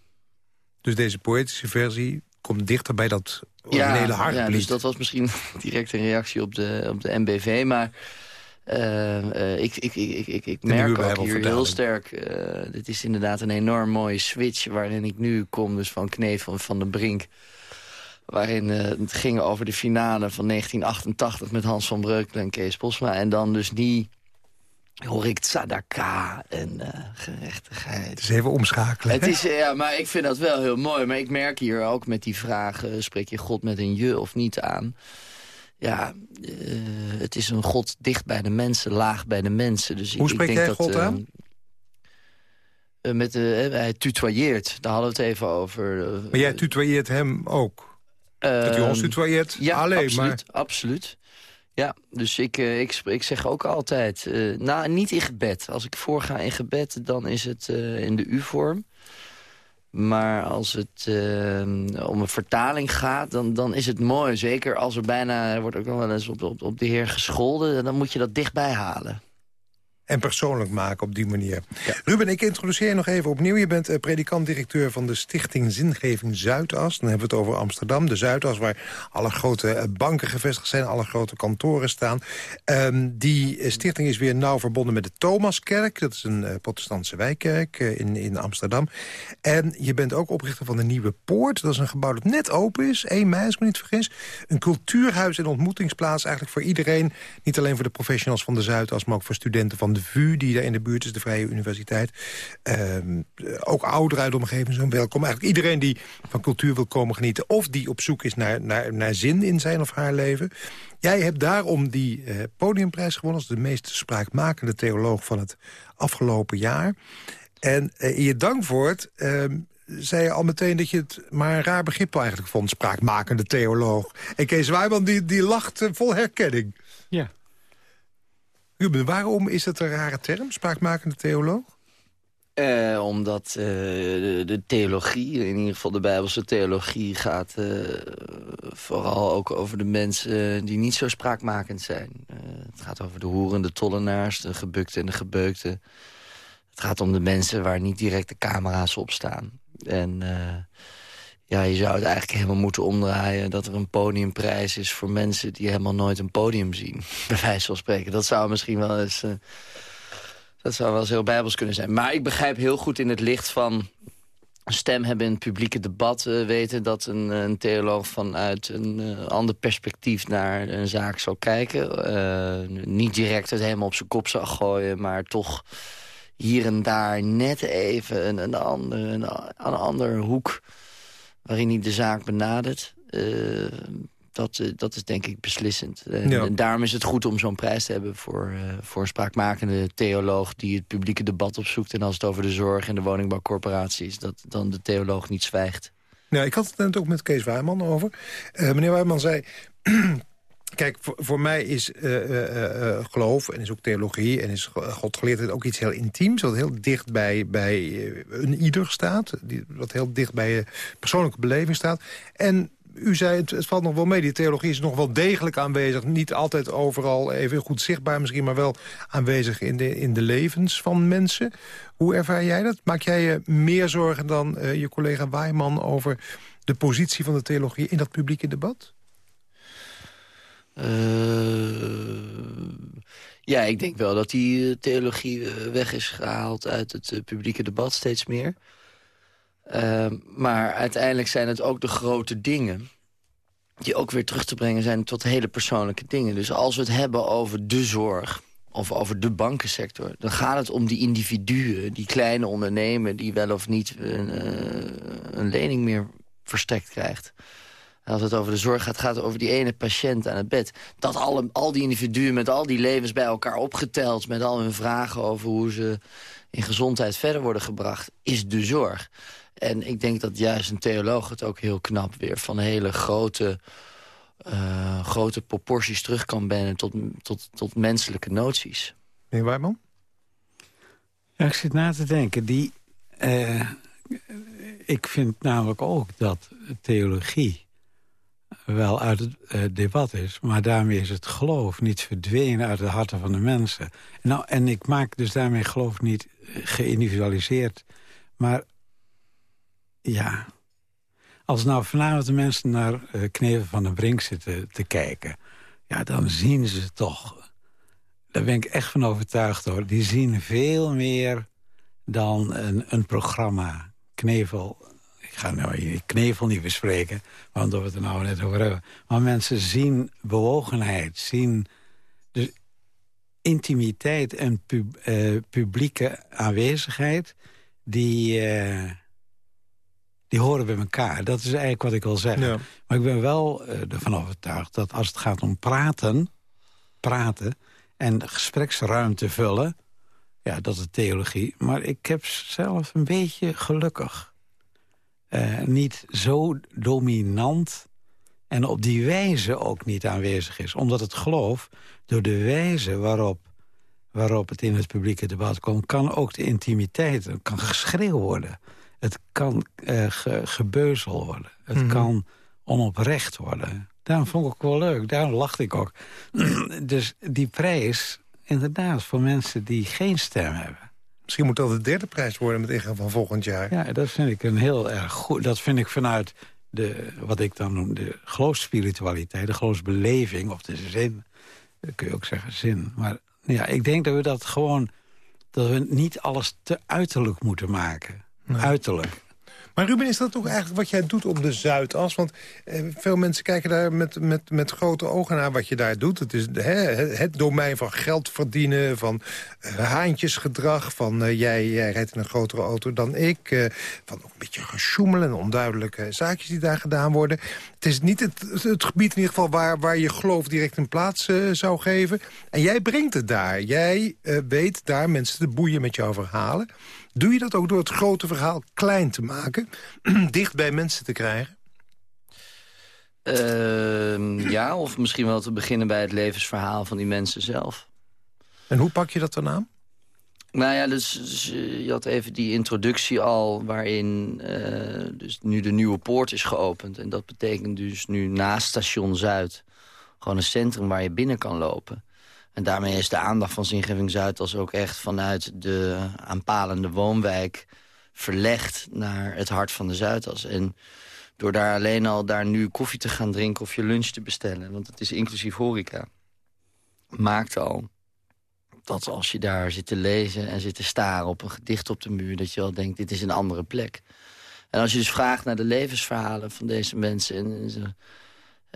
Dus deze poëtische versie komt dichter bij dat originele ja, Ja, dus dat was misschien (laughs) direct een reactie op de, op de MBV. Maar ik, ik, ik, ik, ik merk ook hier heel sterk... dit is inderdaad een enorm mooie switch waarin ik nu kom. Dus van Knevel van de Brink waarin uh, het ging over de finale van 1988 met Hans van Breukelen en Kees Posma. En dan dus niet hoor ik tzadaka en uh, gerechtigheid. Het is even omschakelen. Het is, ja, maar ik vind dat wel heel mooi. Maar ik merk hier ook met die vragen... spreek je God met een je of niet aan? Ja, uh, het is een God dicht bij de mensen, laag bij de mensen. Dus Hoe ik, spreek ik denk jij dat, God aan? met, hij tutoyeert, daar hadden we het even over. maar jij tutoyeert hem ook? Dat u ons tutoyeert? Ja, Alleen, absoluut, maar... absoluut. Ja, dus ik, uh, ik, ik zeg ook altijd... Uh, nou, niet in gebed. Als ik voorga in gebed, dan is het uh, in de U-vorm. Maar als het om een vertaling gaat, dan, dan is het mooi. Zeker als er bijna... Er wordt ook nog wel eens op, op, op de heer gescholden. Dan moet je dat dichtbij halen en persoonlijk maken op die manier. Ruben, ik introduceer je nog even opnieuw. Je bent uh, predikant-directeur van de Stichting Zingeving Zuidas. Dan hebben we het over Amsterdam, de Zuidas... waar alle grote uh, banken gevestigd zijn, alle grote kantoren staan. Um, die uh, stichting is weer nauw verbonden met de Thomaskerk. Dat is een protestantse wijkkerk in, in Amsterdam. En je bent ook oprichter van de Nieuwe Poort. Dat is een gebouw dat net open is, 1 mei als ik me niet vergis. Een cultuurhuis en ontmoetingsplaats eigenlijk voor iedereen. Niet alleen voor de professionals van de Zuidas, maar ook voor studenten van de VU... die daar in de buurt is, de Vrije Universiteit. Um, ook ouderen uit de omgeving zijn welkom. Eigenlijk iedereen die van cultuur wil komen genieten... of die op zoek is naar, naar, naar zin in zijn of haar leven. Jij hebt daarom die uh, podiumprijs gewonnen... als de meest spraakmakende theoloog van het afgelopen jaar. En uh, in je dankwoord uh, zei je al meteen dat je het maar een raar begrip eigenlijk vond... spraakmakende theoloog. En Kees Wijman die, die lacht vol herkenning. Ruben, waarom is het een rare term, spraakmakende theoloog? Uh, omdat uh, de, theologie, in ieder geval de Bijbelse theologie... gaat uh, vooral ook over de mensen die niet zo spraakmakend zijn. het gaat over de hoeren, de tollenaars, de gebukte en de gebeukte. Het gaat om de mensen waar niet direct de camera's op staan. En ja, je zou het eigenlijk helemaal moeten omdraaien... dat er een podiumprijs is voor mensen die helemaal nooit een podium zien. (laughs) Bij wijze van spreken. Dat zou misschien wel eens... Uh, dat zou wel eens heel bijbels kunnen zijn. Maar ik begrijp heel goed in het licht van stem hebben in het publieke debat... Uh, weten dat een, een, theoloog vanuit een ander perspectief naar een zaak zou kijken. niet direct het helemaal op zijn kop zou gooien, maar toch hier en daar net even een, een, een, een ander hoek waarin hij de zaak benadert. Uh, dat, uh, dat is denk ik beslissend. En, ja. en daarom is het goed om zo'n prijs te hebben voor, uh, voor spraakmakende theoloog... die het publieke debat opzoekt. En als het over de zorg en de woningbouwcorporatie is... dat dan de theoloog niet zwijgt. Ja, ik had het net ook met Kees Wijman over. meneer Wijman zei... (clears throat) Kijk, voor, mij is uh, uh, uh, geloof en is ook theologie en is godgeleerdheid ook iets heel intiems. Wat heel dicht bij, bij een ieder staat. Die, wat heel dicht bij je persoonlijke beleving staat. En u zei, het, het, valt nog wel mee, die theologie is nog wel degelijk aanwezig. Niet altijd overal even goed zichtbaar misschien... maar wel aanwezig in de, in de levens van mensen. Hoe ervaar jij dat? Maak jij je meer zorgen dan je collega Waaiman... over de positie van de theologie in dat publieke debat? Ja, ik denk wel dat die theologie weg is gehaald uit het publieke debat steeds meer. Ehm, maar uiteindelijk zijn het ook de grote dingen... die ook weer terug te brengen zijn tot hele persoonlijke dingen. Dus als we het hebben over de zorg of over de bankensector... dan gaat het om die individuen, die kleine ondernemer... die wel of niet een, een lening meer verstrekt krijgt. En als het over de zorg gaat, gaat het over die ene patiënt aan het bed. Dat alle, al die individuen met al die levens bij elkaar opgeteld... met al hun vragen over hoe ze in gezondheid verder worden gebracht... is de zorg. En ik denk dat juist een theoloog het ook heel knap weer... van hele grote, uh, grote proporties terug kan brengen tot, tot, tot menselijke noties. Meneer Wijman? Ja, ik zit na te denken. Die, uh, ik vind namelijk ook dat theologie wel uit het uh, debat is. Maar daarmee is het geloof niet verdwenen uit de harten van de mensen. Nou, en ik maak dus daarmee geloof niet geïndividualiseerd. Maar ja. Als nou vanavond de mensen naar uh, Knevel van den Brink zitten te kijken... ja, dan zien ze toch... Daar ben ik echt van overtuigd hoor. Die zien veel meer dan een, een programma. Knevel, ga nou Knevel niet bespreken... want we het er nou net over hebben. Maar mensen zien bewogenheid, zien... Dus intimiteit en pub, uh, publieke aanwezigheid... die... Uh, die horen bij elkaar. Dat is eigenlijk wat ik wil zeggen. Maar ik ben wel uh, ervan overtuigd dat als het gaat om praten... praten en gespreksruimte vullen... ja, dat is theologie. Maar ik heb zelf een beetje gelukkig. Uh, niet zo dominant en op die wijze ook niet aanwezig is. Omdat het geloof, door de wijze waarop, waarop het in het publieke debat komt... kan ook de intimiteit, kan geschreeuw worden... Het kan uh, ge, gebeuzel worden. Het mhm. kan onoprecht worden. Daarom vond ik het wel leuk. Daarom lachte ik ook. (clears throat) dus die prijs, inderdaad, voor mensen die geen stem hebben. Misschien moet dat de derde prijs worden met ingang van volgend jaar. Ja, dat vind ik een heel erg goed. Dat vind ik vanuit de, wat ik dan noem, de geloofsspiritualiteit, de geloofsbeleving, of de zin. Dat kun je ook zeggen zin. Maar ja, ik denk dat we dat gewoon, dat we niet alles te uiterlijk moeten maken uiterlijk. Maar Ruben, is dat ook eigenlijk wat jij doet op de Zuidas? Want eh, veel mensen kijken daar met, met, met grote ogen naar wat je daar doet. Het is hè, het domein van geld verdienen, van uh, haantjesgedrag... van uh, jij, rijdt in een grotere auto dan ik... Uh, van ook een beetje gesjoemelen en onduidelijke zaakjes die daar gedaan worden. Het is niet het, het gebied in ieder geval waar, waar je geloof direct een plaats zou geven. En jij brengt het daar. Jij weet daar mensen te boeien met jouw verhalen... Doe je dat ook door het grote verhaal klein te maken? (clears throat) dicht bij mensen te krijgen? Uh, ja, of misschien wel te beginnen bij het levensverhaal van die mensen zelf. En hoe pak je dat dan aan? Nou ja, dus, dus je had even die introductie al... waarin uh, dus nu de Nieuwe Poort is geopend. En dat betekent dus nu naast station Zuid... gewoon een centrum waar je binnen kan lopen. En daarmee is de aandacht van Zingeving Zuidas ook echt vanuit de aanpalende woonwijk verlegd naar het hart van de Zuidas. En door daar alleen al daar nu koffie te gaan drinken of je lunch te bestellen... want het is inclusief horeca, maakt al dat als je daar zit te lezen en zit te staren op een gedicht op de muur... dat je al denkt, dit is een andere plek. En als je dus vraagt naar de levensverhalen van deze mensen... en, ze,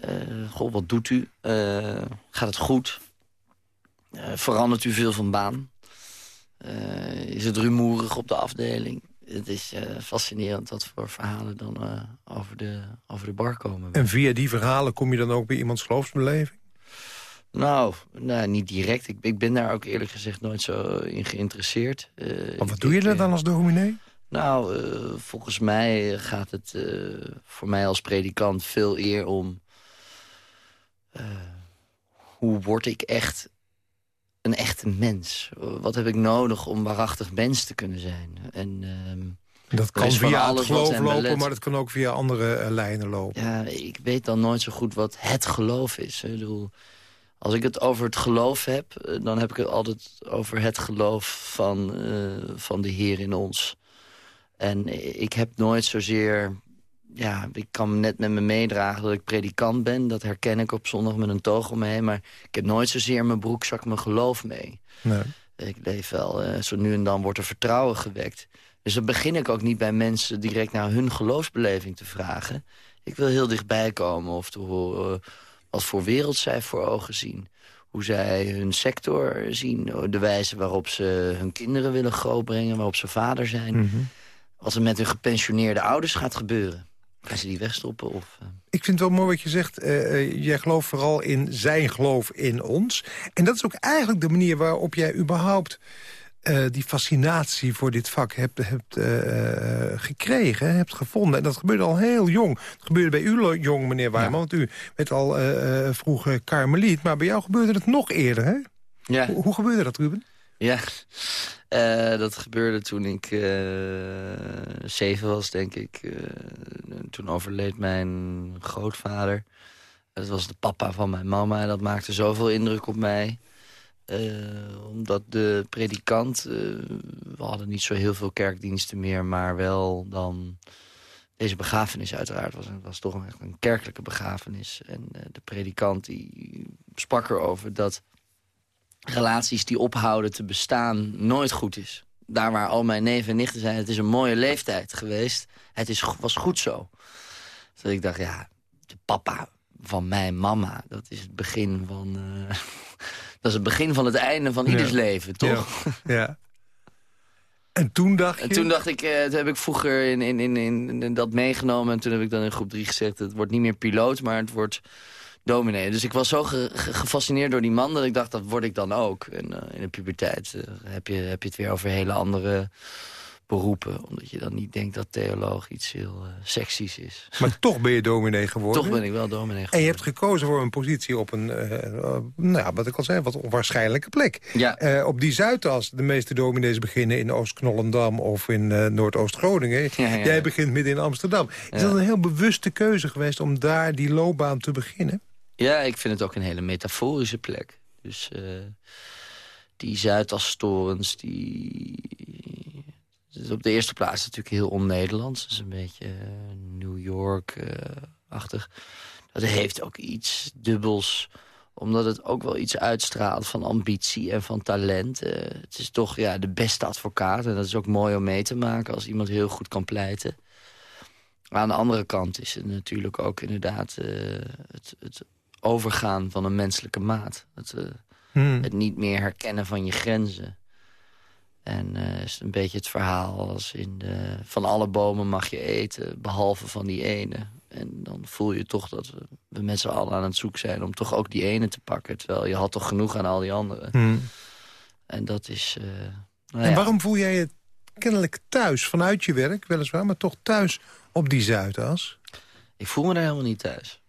uh, goh, wat doet u? Uh, gaat het goed? Uh, verandert u veel van baan? Uh, is het rumoerig op de afdeling? Het is uh, fascinerend wat voor verhalen dan over, de, over de bar komen. En via die verhalen kom je dan ook bij iemands geloofsbeleving? Nou, nou niet direct. Ik, ik, ben daar ook eerlijk gezegd nooit zo in geïnteresseerd. maar wat doe je er dan als dominee? Nou, volgens mij gaat het voor mij als predikant veel eer om... hoe word ik echt een echte mens? Wat heb ik nodig om waarachtig mens te kunnen zijn? En, uh, dat kan via het geloof lopen, maar dat kan ook via andere uh, lijnen lopen. Ja, ik weet dan nooit zo goed wat het geloof is. Ik bedoel, als ik het over het geloof heb, eh, dan heb ik het altijd over het geloof van, uh, van de Heer in ons. En ik heb nooit zozeer ja, ik kan net met me meedragen dat ik predikant ben. Dat herken ik op zondag met een toog omheen. Maar ik heb nooit zozeer in mijn broekzak mijn geloof mee. Nee. Ik leef wel, uh, zo nu en dan wordt er vertrouwen gewekt. Dus dan begin ik ook niet bij mensen direct naar hun geloofsbeleving te vragen. Ik wil heel dichtbij komen of te horen wat voor wereld zij voor ogen zien. Hoe zij hun sector zien, de wijze waarop ze hun kinderen willen grootbrengen... waarop ze vader zijn. Mhm. Wat er met hun gepensioneerde ouders gaat gebeuren. Gaan ze die wegstoppen? Of, uh... Ik vind het wel mooi wat je zegt. Uh, jij gelooft vooral in zijn geloof in ons. En dat is ook eigenlijk de manier waarop jij überhaupt... Uh, die fascinatie voor dit vak hebt, hebt gekregen, hebt gevonden. En dat gebeurde al heel jong. Het gebeurde bij u jong, meneer Waarman, ja. want u werd al vroeg karmeliet. Maar bij jou gebeurde het nog eerder, hè? Ja. Hoe, hoe gebeurde dat, Ruben? Ja, uh, dat gebeurde toen ik uh, zeven was, denk ik. Uh, toen overleed mijn grootvader. Dat was de papa van mijn mama. En dat maakte zoveel indruk op mij. omdat de predikant... we hadden niet zo heel veel kerkdiensten meer, maar wel dan... Deze begrafenis uiteraard was, was toch een, een kerkelijke begrafenis. En de predikant die sprak erover dat relaties die ophouden te bestaan nooit goed is. Daar waar al mijn neven en nichten zijn, het is een mooie leeftijd geweest. Het is, was goed zo. Dus ik dacht, ja, de papa van mijn mama, dat is het begin van... Uh, (laughs) dat is het begin van het einde van ieders ja. leven, toch? Ja. (laughs) ja. En toen dacht je... En toen dacht ik, uh, toen heb ik vroeger in, in, in, in, dat meegenomen... en toen heb ik dan in groep 3 gezegd... het wordt niet meer piloot, maar het wordt dominee. Dus ik was zo ge ge gefascineerd door die man dat ik dacht, dat word ik dan ook. En uh, in de puberteit uh, heb, je, heb je het weer over hele andere beroepen. Omdat je dan niet denkt dat theoloog iets heel uh, seksies is. Maar toch ben je dominee geworden? Toch ben ik wel dominee geworden. En je hebt gekozen voor een positie op een, nou ja, wat ik al zei, wat onwaarschijnlijke plek. Ja. op die Zuidas, de meeste dominees beginnen in Oost-Knollendam of in Noordoost-Groningen. Ja, ja. Jij begint midden in Amsterdam. Is dat een heel bewuste keuze geweest om daar die loopbaan te beginnen? Ja, ik vind het ook een hele metaforische plek. Dus uh, die Zuidastorens, die... Dus op de eerste plaats natuurlijk heel on-Nederlands. Dus een beetje uh, New York-achtig. dat heeft ook iets dubbels omdat het ook wel iets uitstraalt van ambitie en van talent. Het is toch ja, de beste advocaat. En dat is ook mooi om mee te maken als iemand heel goed kan pleiten. Maar aan de andere kant is het natuurlijk ook inderdaad het, het overgaan van een menselijke maat. Het, uh, hmm. het, niet meer herkennen van je grenzen. En uh, is een beetje het verhaal als in de, van alle bomen mag je eten, behalve van die ene. En dan voel je toch dat we, we met z'n allen aan het zoek zijn om toch ook die ene te pakken. Terwijl je had toch genoeg aan al die anderen. Hmm. En dat is... Uh, nou en ja. waarom voel jij je kennelijk thuis, vanuit je werk weliswaar... maar toch thuis op die Zuidas? Ik voel me daar helemaal niet thuis.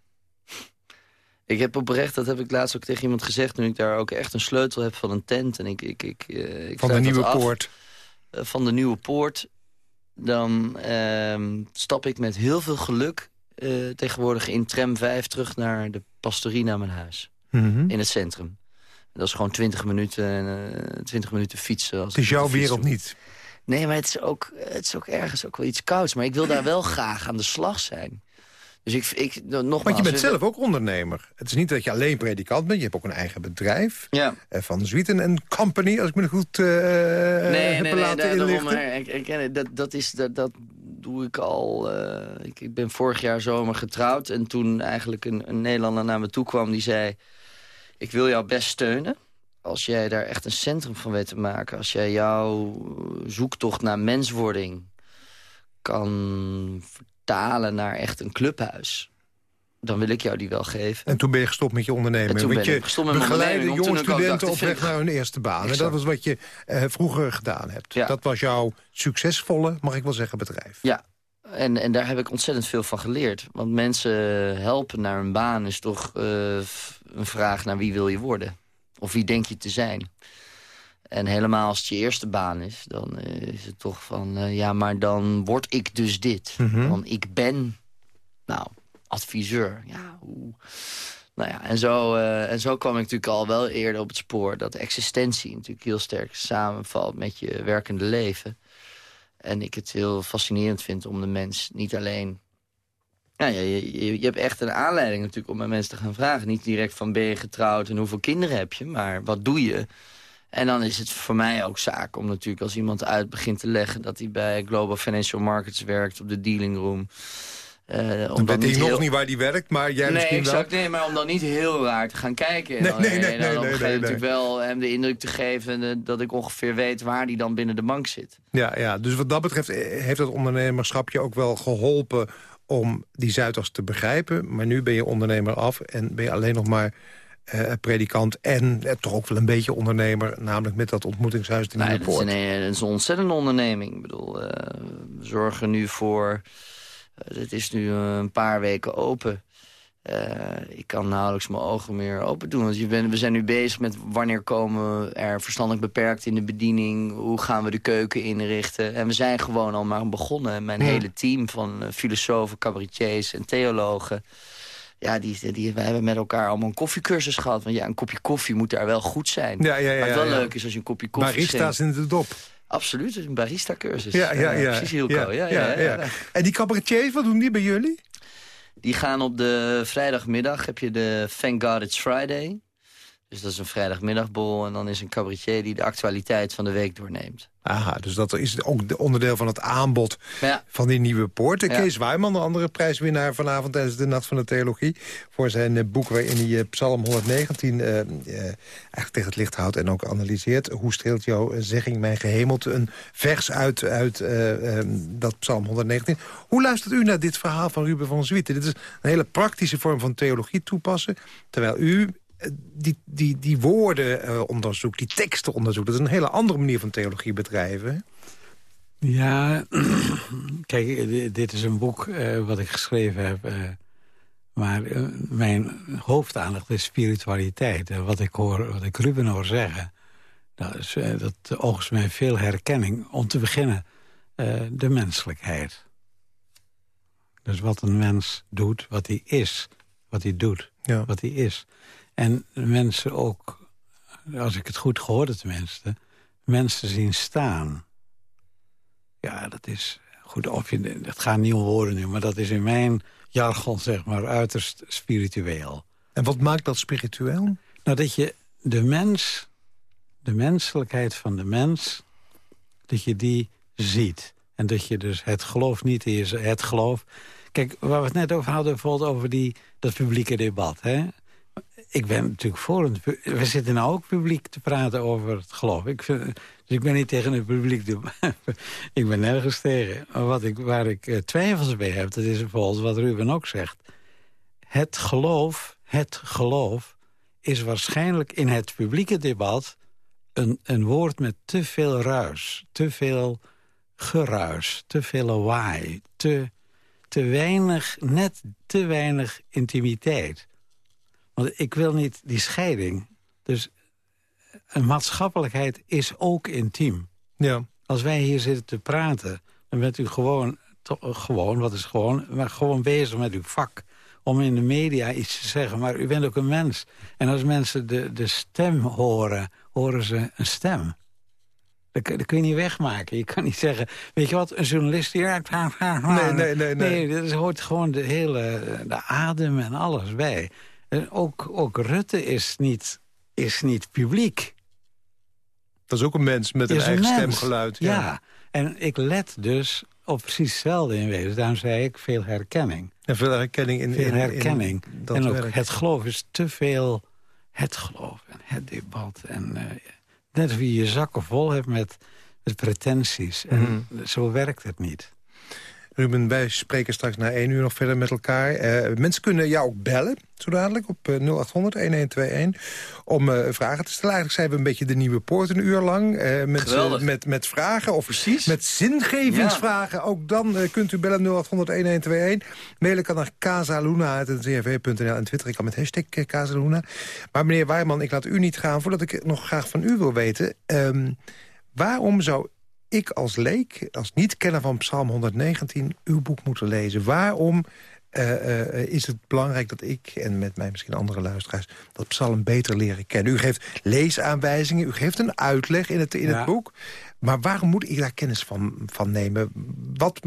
Ik heb oprecht, dat heb ik laatst ook tegen iemand gezegd... nu ik daar ook echt een sleutel heb van een tent. En ik, ik, ik, uh, ik van de Nieuwe af, Poort. Uh, van de Nieuwe Poort. Dan uh, stap ik met heel veel geluk uh, tegenwoordig in tram 5... terug naar de pastorie naar mijn huis. Mm -hmm. In het centrum. Dat is gewoon 20 minuten, 20 minuten fietsen. Als het is jouw wereld niet. Nee, maar het is, ook, het is ook ergens ook wel iets kouds. Maar ik wil daar wel (clears throat) graag aan de slag zijn. Dus ik, ik, nogmaals, Want je bent zelf ook ondernemer. Het is niet dat je alleen predikant bent. Je hebt ook een eigen bedrijf. Ja. Uh, van Zwieten Company, als ik me goed uh, nee, heb nee, laten nee, ik, ik, dat, dat, is, dat, dat doe ik al... Uh, ik, ik, ben vorig jaar zomer getrouwd. En toen eigenlijk een, een Nederlander naar me toe kwam die zei... Ik wil jou best steunen. Als jij daar echt een centrum van weet te maken. Als jij jouw zoektocht naar menswording kan vertalen naar echt een clubhuis dan wil ik jou die wel geven. En toen ben je gestopt met je ondernemen. En toen Want ben je ik gestopt met jonge studenten op weg naar hun eerste baan. Exact. En dat was wat je uh, vroeger gedaan hebt. Ja. Dat was jouw succesvolle, mag ik wel zeggen, bedrijf. Ja, en, en daar heb ik ontzettend veel van geleerd. Want mensen helpen naar een baan is toch uh, een vraag naar wie wil je worden. Of wie denk je te zijn. En helemaal als het je eerste baan is, dan uh, is het toch van... Uh, ja, maar dan word ik dus dit. Mm -hmm. Want ik ben, nou, adviseur. Ja, hoe... Nou ja, en zo, uh, en zo kwam ik natuurlijk al wel eerder op het spoor... dat existentie natuurlijk heel sterk samenvalt met je werkende leven. En ik het heel fascinerend vind om de mens niet alleen Ja, je, je, je hebt echt een aanleiding natuurlijk om met mensen te gaan vragen. Niet direct van ben je getrouwd en hoeveel kinderen heb je, maar wat doe je? En dan is het voor mij ook zaak om natuurlijk als iemand uit begint te leggen... dat hij bij Global Financial Markets werkt op de dealing room... Uh, dan weet ik nog niet waar die werkt, maar jij nee, misschien exact, wel. Nee, maar om dan niet heel raar te gaan kijken. Nee, dan, nee, nee, en dan nee, op een nee, gegeven nee, moment wel hem de indruk te geven... eh, dat ik ongeveer weet waar die dan binnen de bank zit. Ja, ja, dus wat dat betreft eh, heeft dat ondernemerschap je ook wel geholpen... om die Zuidas te begrijpen. Maar nu ben je ondernemer af en ben je alleen nog maar... eh, predikant en eh, toch ook wel een beetje ondernemer... namelijk met dat ontmoetingshuis de Nou, Nieuwe dat is Poort. een, dat is een ontzettende onderneming. Ik bedoel, eh, we zorgen nu voor... eh, het is nu eh, een paar weken open. Eh, ik kan nauwelijks mijn ogen meer open doen. Want je bent, we zijn nu bezig met wanneer komen er verstandelijk beperkt in de bediening. Hoe gaan we de keuken inrichten. En we zijn gewoon al maar begonnen. Mijn Ja. hele team van eh, filosofen, cabaretiers en theologen. Ja, die, die, wij hebben met elkaar allemaal een koffiecursus gehad. Want ja, een kopje koffie moet daar wel goed zijn. Ja, ja, ja, maar het wel leuk is als je een kopje koffie Barista's in de dop. Absoluut, een barista-cursus. Ja, ja, ja. precies, Hilco. Ja, ja, ja, ja. En die cabaretiers, wat doen die bij jullie? Die gaan op de vrijdagmiddag, heb je de Thank God It's Friday. Dus dat is een vrijdagmiddagbol. En dan is een cabaretier die de actualiteit van de week doorneemt. Aha, dus dat is ook de onderdeel van het aanbod ja, van die nieuwe poort. En Ja. Kees Wijman, de andere prijswinnaar vanavond tijdens de Nacht van de Theologie... voor zijn eh, boek waarin hij eh, Psalm 119 eh, eh, eigenlijk tegen het licht houdt... en ook analyseert. Hoe streelt jouw zegging mijn gehemelte? Een vers uit, uit eh, eh, dat Psalm 119. Hoe luistert u naar dit verhaal van Ruben van Zwieten? Dit is een hele praktische vorm van theologie toepassen... terwijl u die, die, die woorden onderzoekt, die teksten onderzoekt. Dat is een hele andere manier van theologie bedrijven. Ja, (clears throat) kijk, eh, dit is een boek eh, wat ik geschreven heb. eh, maar mijn hoofdaandacht is spiritualiteit. En wat ik, hoor, wat ik Ruben hoor zeggen, dat, is, dat oogst mij veel herkenning. Om te beginnen, de menselijkheid. Dus wat een mens doet, wat hij is, wat hij doet, Ja. wat hij is. En mensen ook, als ik het goed gehoorde tenminste... mensen zien staan. Ja, dat is goed. Of je, dat gaat niet om woorden nu, maar dat is in mijn jargon zeg maar uiterst spiritueel. En wat maakt dat spiritueel? Nou, dat je de mens, de menselijkheid van de mens, dat je die ziet. En dat je dus het geloof niet is, het geloof. Kijk, waar we het net over hadden, bijvoorbeeld over die, dat publieke debat. Hè? Ik ben natuurlijk voor pu- We zitten nou ook publiek te praten over het geloof. Ik dus ik ben niet tegen het publiek. (laughs) ik ben nergens tegen. Maar wat ik, waar ik eh, twijfels bij heb, dat is bijvoorbeeld wat Ruben ook zegt. Het geloof, het geloof, is waarschijnlijk in het publieke debat... een, een woord met te veel ruis, te veel geruis, te veel lawaai... te, te weinig, net te weinig intimiteit. Want ik wil niet die scheiding. Dus een maatschappelijkheid is ook intiem. Ja. Als wij hier zitten te praten, dan bent u gewoon, to- gewoon wat is gewoon, maar gewoon bezig met uw vak. Om in de media iets te zeggen, maar u bent ook een mens. En als mensen de, de stem horen, horen ze een stem. Dat, kun- dat kun je niet wegmaken. Je kan niet zeggen, weet je wat, een journalist die... Nee, nee, nee, nee. Nee, er hoort gewoon de hele de adem en alles bij. En ook, ook Rutte is niet, is niet publiek. Dat is ook een mens met een Is eigen stemgeluid. Ja. en ik let dus op precies hetzelfde in wezen. Daarom zei ik veel herkenning. En veel herkenning in, Veel in, in herkenning. dat en ook werk. het geloof is te veel het geloof en het debat. En, eh, net of je zakken vol hebt met, met pretenties. En Mhm. zo werkt het niet. Ruben, wij spreken straks na één uur nog verder met elkaar. Eh, mensen kunnen jou ook bellen, zo dadelijk, op eh, 0800-1121... om eh, vragen te stellen. Eigenlijk zijn we een beetje de nieuwe poort een uur lang. eh, met, eh, met, met vragen of Precies. met zingevingsvragen. Ook dan eh, kunt u bellen 0800-1121. Mailen kan naar casaluna.ncrv.nl en Twitter. Ik kan met hashtag eh, Casaluna. Maar meneer Waarman, ik laat u niet gaan... voordat ik nog graag van u wil weten... ehm, waarom zou ik als leek, als niet-kenner van Psalm 119... uw boek moeten lezen? Waarom is het belangrijk dat ik, en met mij misschien andere luisteraars... dat psalm beter leren kennen. U geeft leesaanwijzingen, u geeft een uitleg in het, in het boek. Maar waarom moet ik daar kennis van, van nemen? Wat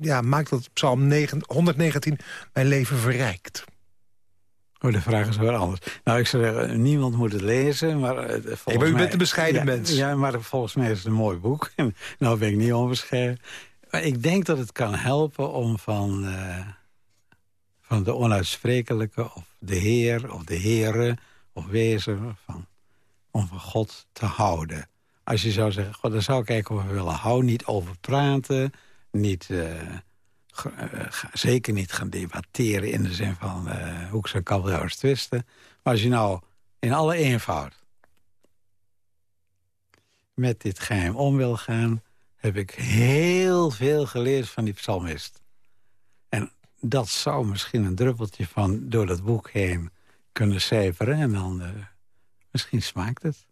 ja, maakt dat psalm 119 mijn leven verrijkt? Oh, de vraag is wel anders. Nou, ik zou zeggen, niemand moet het lezen, maar... Uh, volgens maar u bent een bescheiden mens. Ja, maar volgens mij is het een mooi boek. (laughs) nou ben ik niet onbescheiden. Maar ik denk dat het kan helpen om van, uh, van de onuitsprekelijke... of de Heer, of de Heren, of wezen... Van, om van God te houden. Als je zou zeggen, God, dan zou ik kijken of we willen houden. Niet over praten, niet... Uh, zeker niet gaan debatteren in de zin van uh, hoeks en twisten. Maar als je nou in alle eenvoud met dit geheim om wil gaan... heb ik heel veel geleerd van die psalmist. En dat zou misschien een druppeltje van door dat boek heen kunnen cijferen. En dan uh, misschien smaakt het.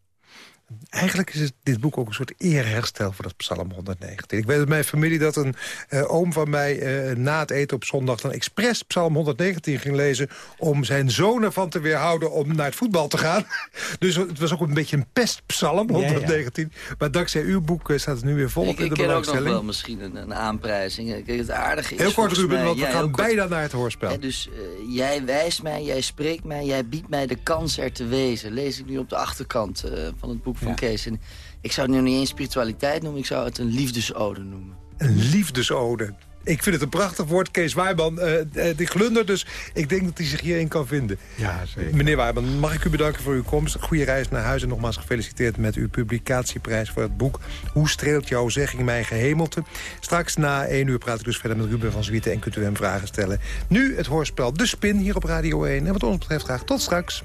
Eigenlijk is dit boek ook een soort eerherstel voor dat psalm 119. Ik weet uit mijn familie dat een uh, oom van mij uh, na het eten op zondag... dan expres psalm 119 ging lezen... om zijn zoon ervan te weerhouden om naar het voetbal te gaan. (laughs) dus het was ook een beetje een pestpsalm, 119. Ja, ja. Maar dankzij uw boek uh, staat het nu weer vol ik, in de belangstelling. Ik ken ook nog wel misschien een, een aanprijzing. Kijk, het aardige is Heel kort, Ruben, mij, want we gaan bijna naar het hoorspel. Ja, dus jij wijst mij, jij spreekt mij, jij biedt mij de kans er te wezen. Lees ik nu op de achterkant van het boek van ja. Kees. En ik zou het nu niet eens spiritualiteit noemen, ik zou het een liefdesode noemen. Een liefdesode. Ik vind het een prachtig woord, Kees Waaiman. Uh, die glundert, dus ik denk dat hij zich hierin kan vinden. Ja, zeker. Meneer Waaiman, mag ik u bedanken voor uw komst. Goede reis naar huis en nogmaals gefeliciteerd met uw publicatieprijs voor het boek... Hoe streelt jouw zegging mijn gehemelte? Straks na één uur praat ik dus verder met Ruben van Zwieten... en kunt u hem vragen stellen. Nu het hoorspel De Spin hier op Radio 1. En wat ons betreft graag tot straks.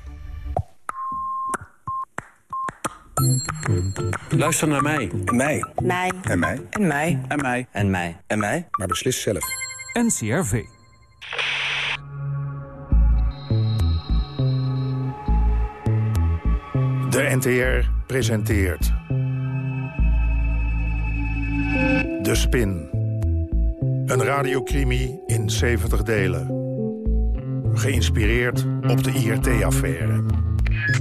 Luister naar mij. En mij. Mij. En mij. En mij. En mij. En mij. En mij. Maar beslis zelf. NCRV. De NTR presenteert... De Spin. Een radiocrimi in 70 delen. Geïnspireerd op de IRT-affaire.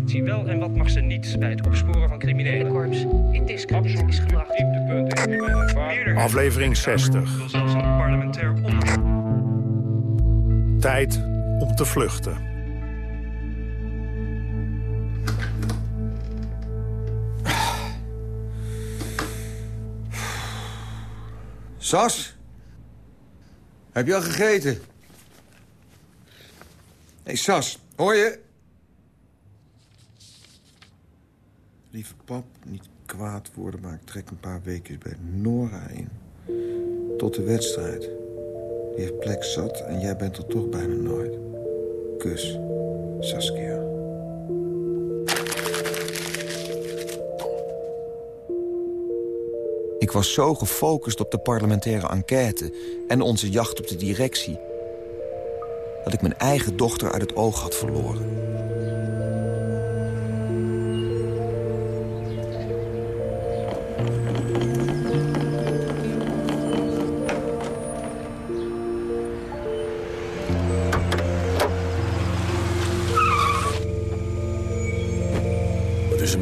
Zie wel en wat mag ze niet bij het opsporen van criminelen. Korps indiscreet is gebracht. Aflevering 60. Zelfs een parlementair onderzoek. Tijd om te vluchten. Sas? Heb je al gegeten? Hé, hey, Sas, hoor je? Lieve pap, niet kwaad worden, maar ik trek een paar weken bij Nora in. Tot de wedstrijd. Die heeft plek zat en jij bent er toch bijna nooit. Kus, Saskia. Ik was zo gefocust op de parlementaire enquête... en onze jacht op de directie... dat ik mijn eigen dochter uit het oog had verloren.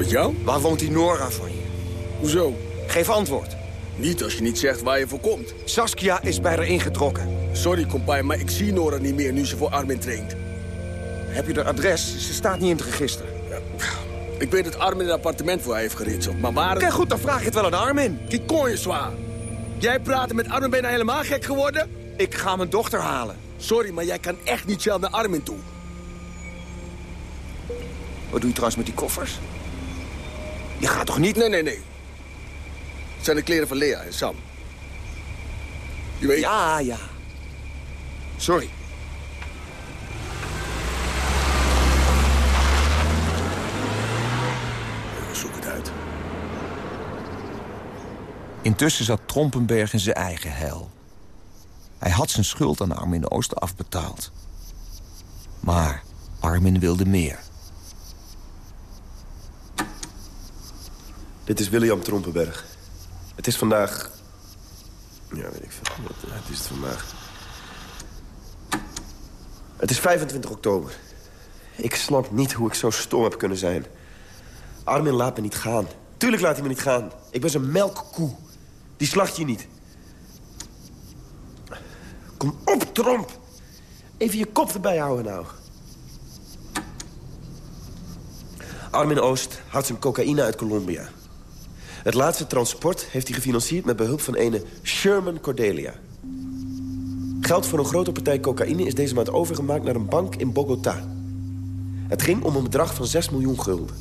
Met jou? Waar woont die Nora van je? Hoezo? Geef antwoord. Niet als je niet zegt waar je voor komt. Saskia is bij haar ingetrokken. Sorry, compay, maar ik zie Nora niet meer nu ze voor Armin traint. Heb je haar adres? Ze staat niet in het register. Ja. Ik weet dat Armin een appartement voor haar heeft geritseld, maar waar... Kijk goed, dan vraag je het wel aan Armin. Die kon je zwaar. Jij praten met Armin, ben je helemaal gek geworden? Ik ga mijn dochter halen. Sorry, maar jij kan echt niet zelf naar Armin toe. Wat doe je trouwens met die koffers? Je gaat toch niet... Nee, nee, nee. Het zijn de kleren van Lea en Sam. Je weet... Ja, ja. Sorry. Zoek het uit. Intussen zat Trompenberg in zijn eigen hel. Hij had zijn schuld aan Armin Ooster afbetaald. Maar Armin wilde meer. Dit is William Trompenberg. Het is vandaag... Ja, weet ik veel. Wat, het is vandaag. Het is 25 oktober. Ik snap niet hoe ik zo stom heb kunnen zijn. Armin laat me niet gaan. Tuurlijk laat hij me niet gaan. Ik ben zijn melkkoe. Die slacht je niet. Kom op, Tromp. Even je kop erbij houden nou. Armin Oost houdt zijn cocaïne uit Colombia. Het laatste transport heeft hij gefinancierd met behulp van ene Sherman Cordelia. Geld voor een grote partij cocaïne is deze maand overgemaakt naar een bank in Bogota. Het ging om een bedrag van 6 miljoen gulden.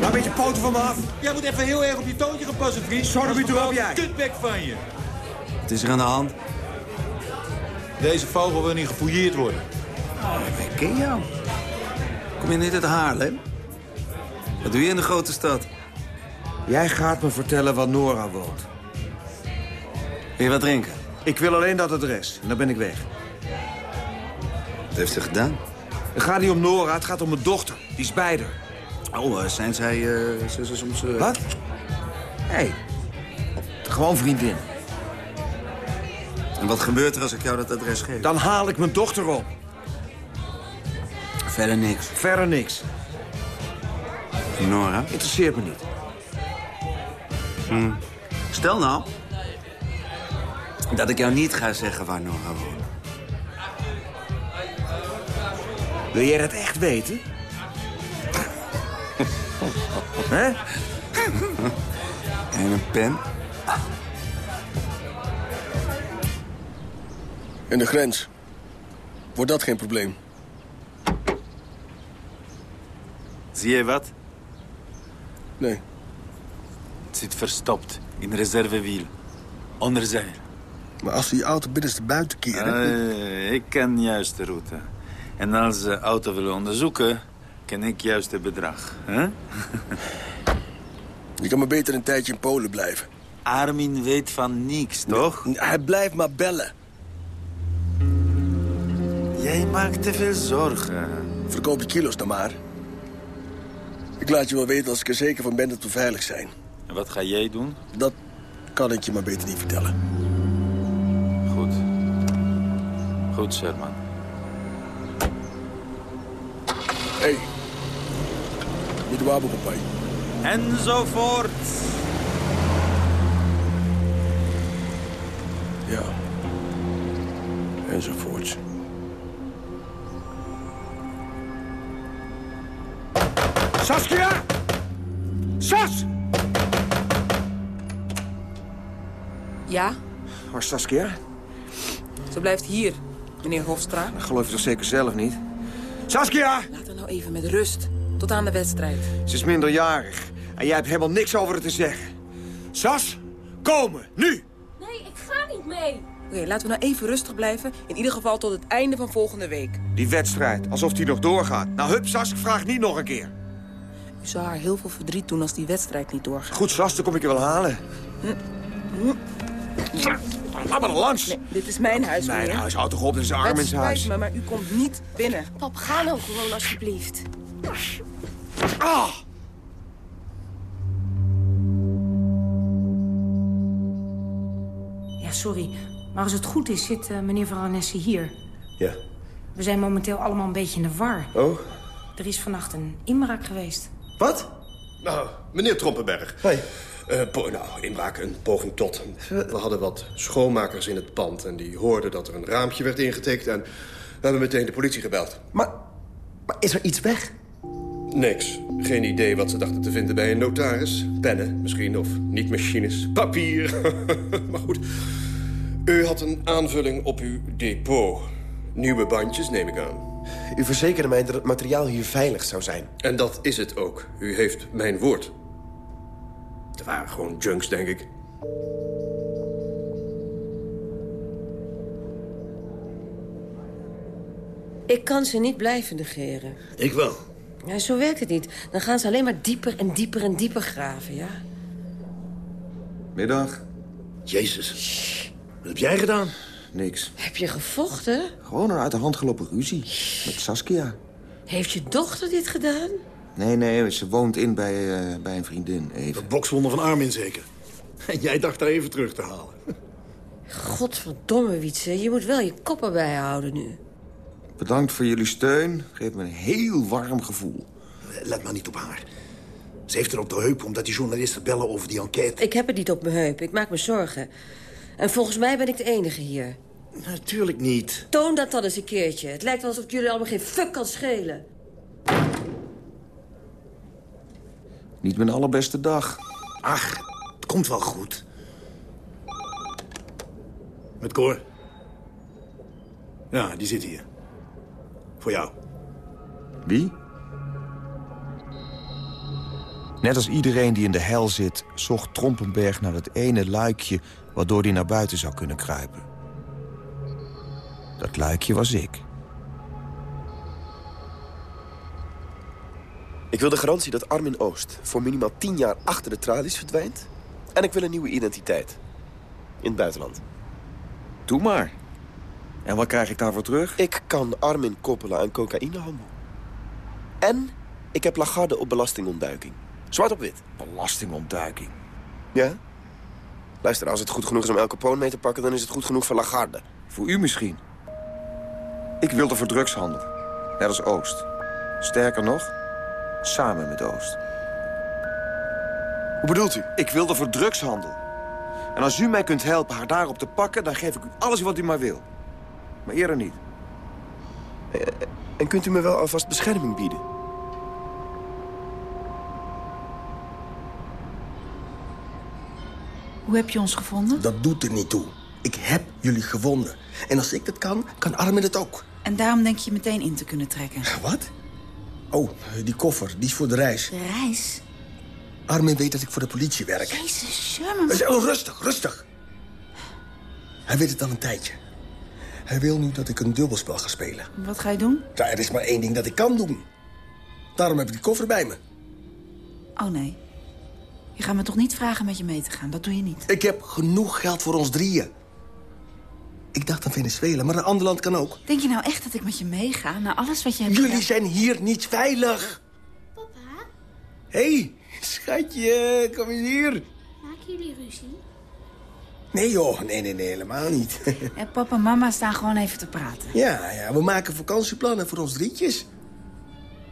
Laat een beetje poten van me af. Jij moet even heel erg op je toontje gaan passen, vriend. Zorg wie toe op jij. Kutbek van je. Wat is er aan de hand? Deze vogel wil niet gefouilleerd worden. Ik ken jou. Kom je niet uit Haarlem? Wat doe je in de grote stad? Jij gaat me vertellen waar Nora woont. Wil je wat drinken? Ik wil alleen dat adres. En dan ben ik weg. Wat heeft ze gedaan? Het gaat niet om Nora, het gaat om mijn dochter. Die is bij haar. Oh, eh, zijn zij uh, ze, ze soms... eh, Wat? Hé, hey, gewoon vriendin. En wat gebeurt er als ik jou dat adres geef? Dan haal ik mijn dochter op. Verder niks. Verder niks. Nora? Interesseert me niet. Hm. Stel nou... dat ik jou niet ga zeggen waar Nora woont. Wil jij dat echt weten? (laughs) Hè? En een pen? En de grens. Wordt dat geen probleem? Zie je wat? Nee. Het zit verstopt in reservewiel. Onder zeil. Maar als die auto binnenste buiten keren... Eh, ik ken juist de route. En als ze de auto willen onderzoeken, ken ik juist het bedrag. hè? (laughs) Je kan maar beter een tijdje in Polen blijven. Armin weet van niks, toch? Hij blijft maar bellen. Jij maakt te veel zorgen. Verkoop je kilo's dan maar. Ik laat je wel weten als ik er zeker van ben dat we veilig zijn. En wat ga jij doen? Dat kan ik je maar beter niet vertellen. Goed. Goed, Sherman. Hé. Hey. Moet de wapencompagnie. Enzovoort. Ja. Enzovoorts. Saskia! Sas! Ja, Waar is Saskia? ze blijft hier, meneer Hofstra. Dat geloof je toch zeker zelf niet? Saskia! Laat haar nou even met rust. Tot aan de wedstrijd. Ze is minderjarig. En jij hebt helemaal niks over te zeggen. Sas, komen, nu! Nee, ik ga niet mee. Oké, laten we nou even rustig blijven. In ieder geval tot het einde van volgende week. Die wedstrijd, alsof die nog doorgaat. Nou, hup, Sas, ik vraag niet nog een keer. U zou haar heel veel verdriet doen als die wedstrijd niet doorgaat. Goed, Sas, dan kom ik je wel halen. Laat maar dan langs. Nee, dit is mijn huis, Mijn meneer. huis, houd toch op, dit is Armin's huis. me, maar u komt niet binnen. Pap, ga nou gewoon alsjeblieft. Ah! Ja, sorry. Maar als het goed is, zit eh, meneer Varanesi hier. Ja. We zijn momenteel allemaal een beetje in de war. Oh? Er is vannacht een inbraak geweest. Wat? Nou, meneer Trompenberg. Hoi. Eh, po- nou, inbraak, een poging tot. We hadden wat schoonmakers in het pand... en die hoorden dat er een raampje werd ingetikt... en we hebben meteen de politie gebeld. Maar, maar is er iets weg? Niks. Geen idee wat ze dachten te vinden bij een notaris. Pennen misschien, of niet-machines. Papier. (laughs) maar goed. U had een aanvulling op uw depot. Nieuwe bandjes, neem ik aan. U verzekerde mij dat het materiaal hier veilig zou zijn. En dat is het ook. U heeft mijn woord. Het waren gewoon junks, denk ik. Ik kan ze niet blijven negeren. Ik wel. Ja, zo werkt het niet. Dan gaan ze alleen maar dieper en dieper en dieper graven, ja? Middag. Jezus. Wat heb jij gedaan? Niks. Heb je gevochten? Gewoon een uit de hand gelopen ruzie. Met Saskia. Heeft je dochter dit gedaan? Nee, nee, ze woont in bij, eh, bij een vriendin, even. Dat bokswonder van Armin zeker. (laughs) En jij dacht daar even terug te halen. (laughs) Godverdomme, Wietse. Je moet wel je kop erbij houden nu. Bedankt voor jullie steun. Geeft me een heel warm gevoel. Let maar niet op haar. Ze heeft er op de heup omdat die journalisten bellen over die enquête. Ik heb het niet op mijn heup. Ik maak me zorgen. En volgens mij ben ik de enige hier. Natuurlijk niet. Toon dat dan eens een keertje. Het lijkt wel alsof het jullie allemaal geen fuck kan schelen. Niet mijn allerbeste dag. Ach, het komt wel goed. Met Cor. Ja, die zit hier. Voor jou. Wie? Net als iedereen die in de hel zit... zocht Trompenberg naar het ene luikje... waardoor hij naar buiten zou kunnen kruipen. Dat luikje was ik. Ik wil de garantie dat Armin Oost voor minimaal 10 jaar achter de tralies verdwijnt. En ik wil een nieuwe identiteit. In het buitenland. Doe maar. En wat krijg ik daarvoor terug? Ik kan Armin koppelen aan cocaïnehandel. En ik heb Lagarde op belastingontduiking. Zwart op wit. Belastingontduiking? Ja? Luister, als het goed genoeg is om elke poon mee te pakken... dan is het goed genoeg voor Lagarde. Voor u misschien. Ik wilde voor drugshandel. Net als Oost. Sterker nog, samen met Oost. Hoe bedoelt u? Ik wilde voor drugshandel. En als u mij kunt helpen haar daarop te pakken... dan geef ik u alles wat u maar wil. Maar eerder niet. En kunt u me wel alvast bescherming bieden? Hoe heb je ons gevonden? Dat doet er niet toe. Ik heb jullie gevonden. En als ik dat kan, kan Armin het ook. En daarom denk je meteen in te kunnen trekken. Wat? Oh, die koffer, die is voor de reis. De reis? Armin weet dat ik voor de politie werk. Jezus, Sherman. Oh, rustig, rustig. Hij weet het al een tijdje. Hij wil nu dat ik een dubbelspel ga spelen. Wat ga je doen? Ja, er is maar één ding dat ik kan doen. Daarom heb ik die koffer bij me. Oh nee. Je gaat me toch niet vragen met je mee te gaan? Dat doe je niet. Ik heb genoeg geld voor ons drieën. Ik dacht aan Venezuela, maar een ander land kan ook. Denk je nou echt dat ik met je meega? Na alles wat je hebt Jullie zijn hier niet veilig. Papa? Hé, hey, schatje, kom eens hier. Maken jullie ruzie? Nee joh, nee, nee, nee, helemaal niet. (laughs) Ja, papa en mama staan gewoon even te praten. ja, ja, we maken vakantieplannen voor ons drietjes.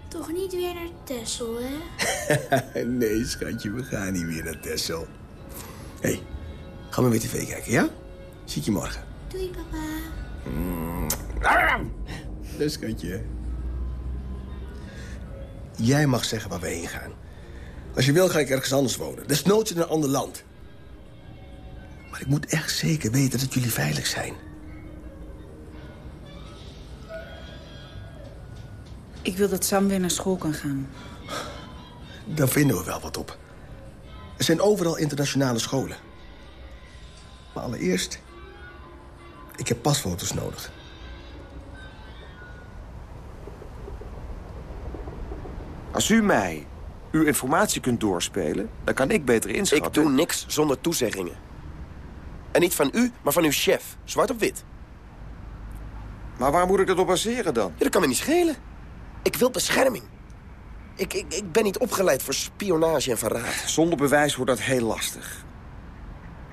Toch niet weer naar Texel, hè? (laughs) nee, schatje, we gaan niet meer naar Texel. Hé, hey, gaan we weer tv kijken, ja? Zie ik je morgen. Doei, papa. (laughs) Dus, schatje. Jij mag zeggen waar we heen gaan. Als je wil, ga ik ergens anders wonen. Desnoods in een ander land. Maar ik moet echt zeker weten dat jullie veilig zijn. Ik wil dat Sam weer naar school kan gaan. Daar vinden we wel wat op. Er zijn overal internationale scholen. Maar allereerst... Ik heb pasfoto's nodig. Als u mij uw informatie kunt doorspelen... dan kan ik beter inschatten... Ik doe niks zonder toezeggingen. En niet van u, maar van uw chef. Zwart op wit. Maar waar moet ik dat op baseren dan? Ja, dat kan me niet schelen. Ik wil bescherming. Ik, ik, ik ben niet opgeleid voor spionage en verraad. Zonder bewijs wordt dat heel lastig.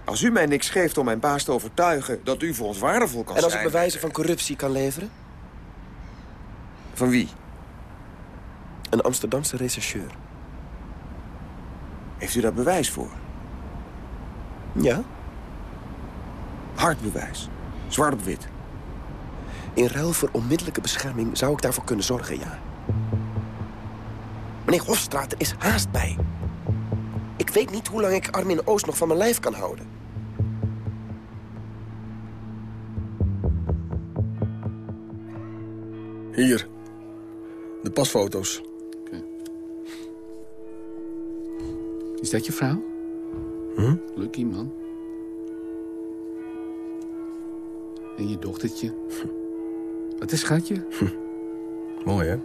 Als u mij niks geeft om mijn baas te overtuigen... dat u voor ons waardevol kan En als zijn... ik bewijzen van corruptie kan leveren? Van wie? Een Amsterdamse rechercheur. Heeft u daar bewijs voor? Ja. Hard bewijs. Zwart op wit. In ruil voor onmiddellijke bescherming zou ik daarvoor kunnen zorgen, ja. Meneer Hofstraat, er is haast bij. Ik weet niet hoe lang ik Armin Oost nog van mijn lijf kan houden. Hier. De pasfoto's. Is dat je vrouw? Hm? Lucky, man. En je dochtertje. (laughs) Wat is schatje? (laughs) Mooi, hè?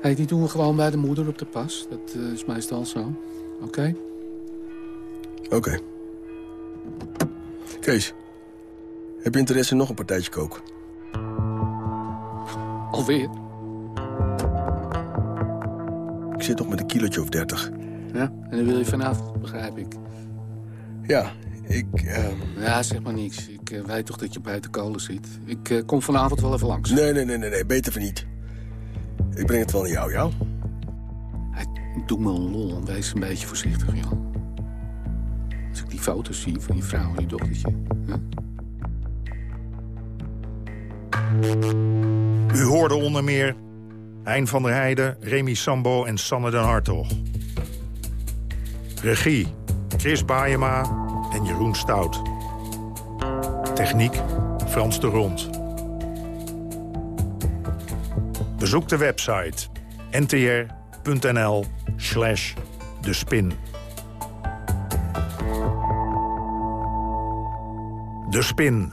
Hey, die doen we gewoon bij de moeder op de pas. Dat eh, is meestal zo. Oké? Oké. Kees, heb je interesse in nog een partijtje kook? Alweer? Ik zit nog met een kilootje of dertig. Ja, en dan wil je vanaf, begrijp ik. Ja, ik... ehm, Ja, zeg maar niks. Ik eh, weet toch dat je buiten kolen zit. Ik eh, kom vanavond wel even langs. Nee, nee, nee, nee, nee, beter van niet. Ik breng het wel naar jou, jou? Doe me een lol en wees een beetje voorzichtig, Jan. Als ik die foto's zie van die vrouw en die dochtertje. hè? U hoorde onder meer Hein van der Heijden, Remy Sambo en Sanne den Hartog. Regie, Chris Baayema en Jeroen Stout. Techniek, Frans de Rond. Bezoek de website ntr.nl slash de spin. De Spin.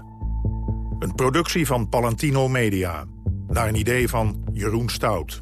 Een productie van Palantino Media. Naar een idee van Jeroen Stout.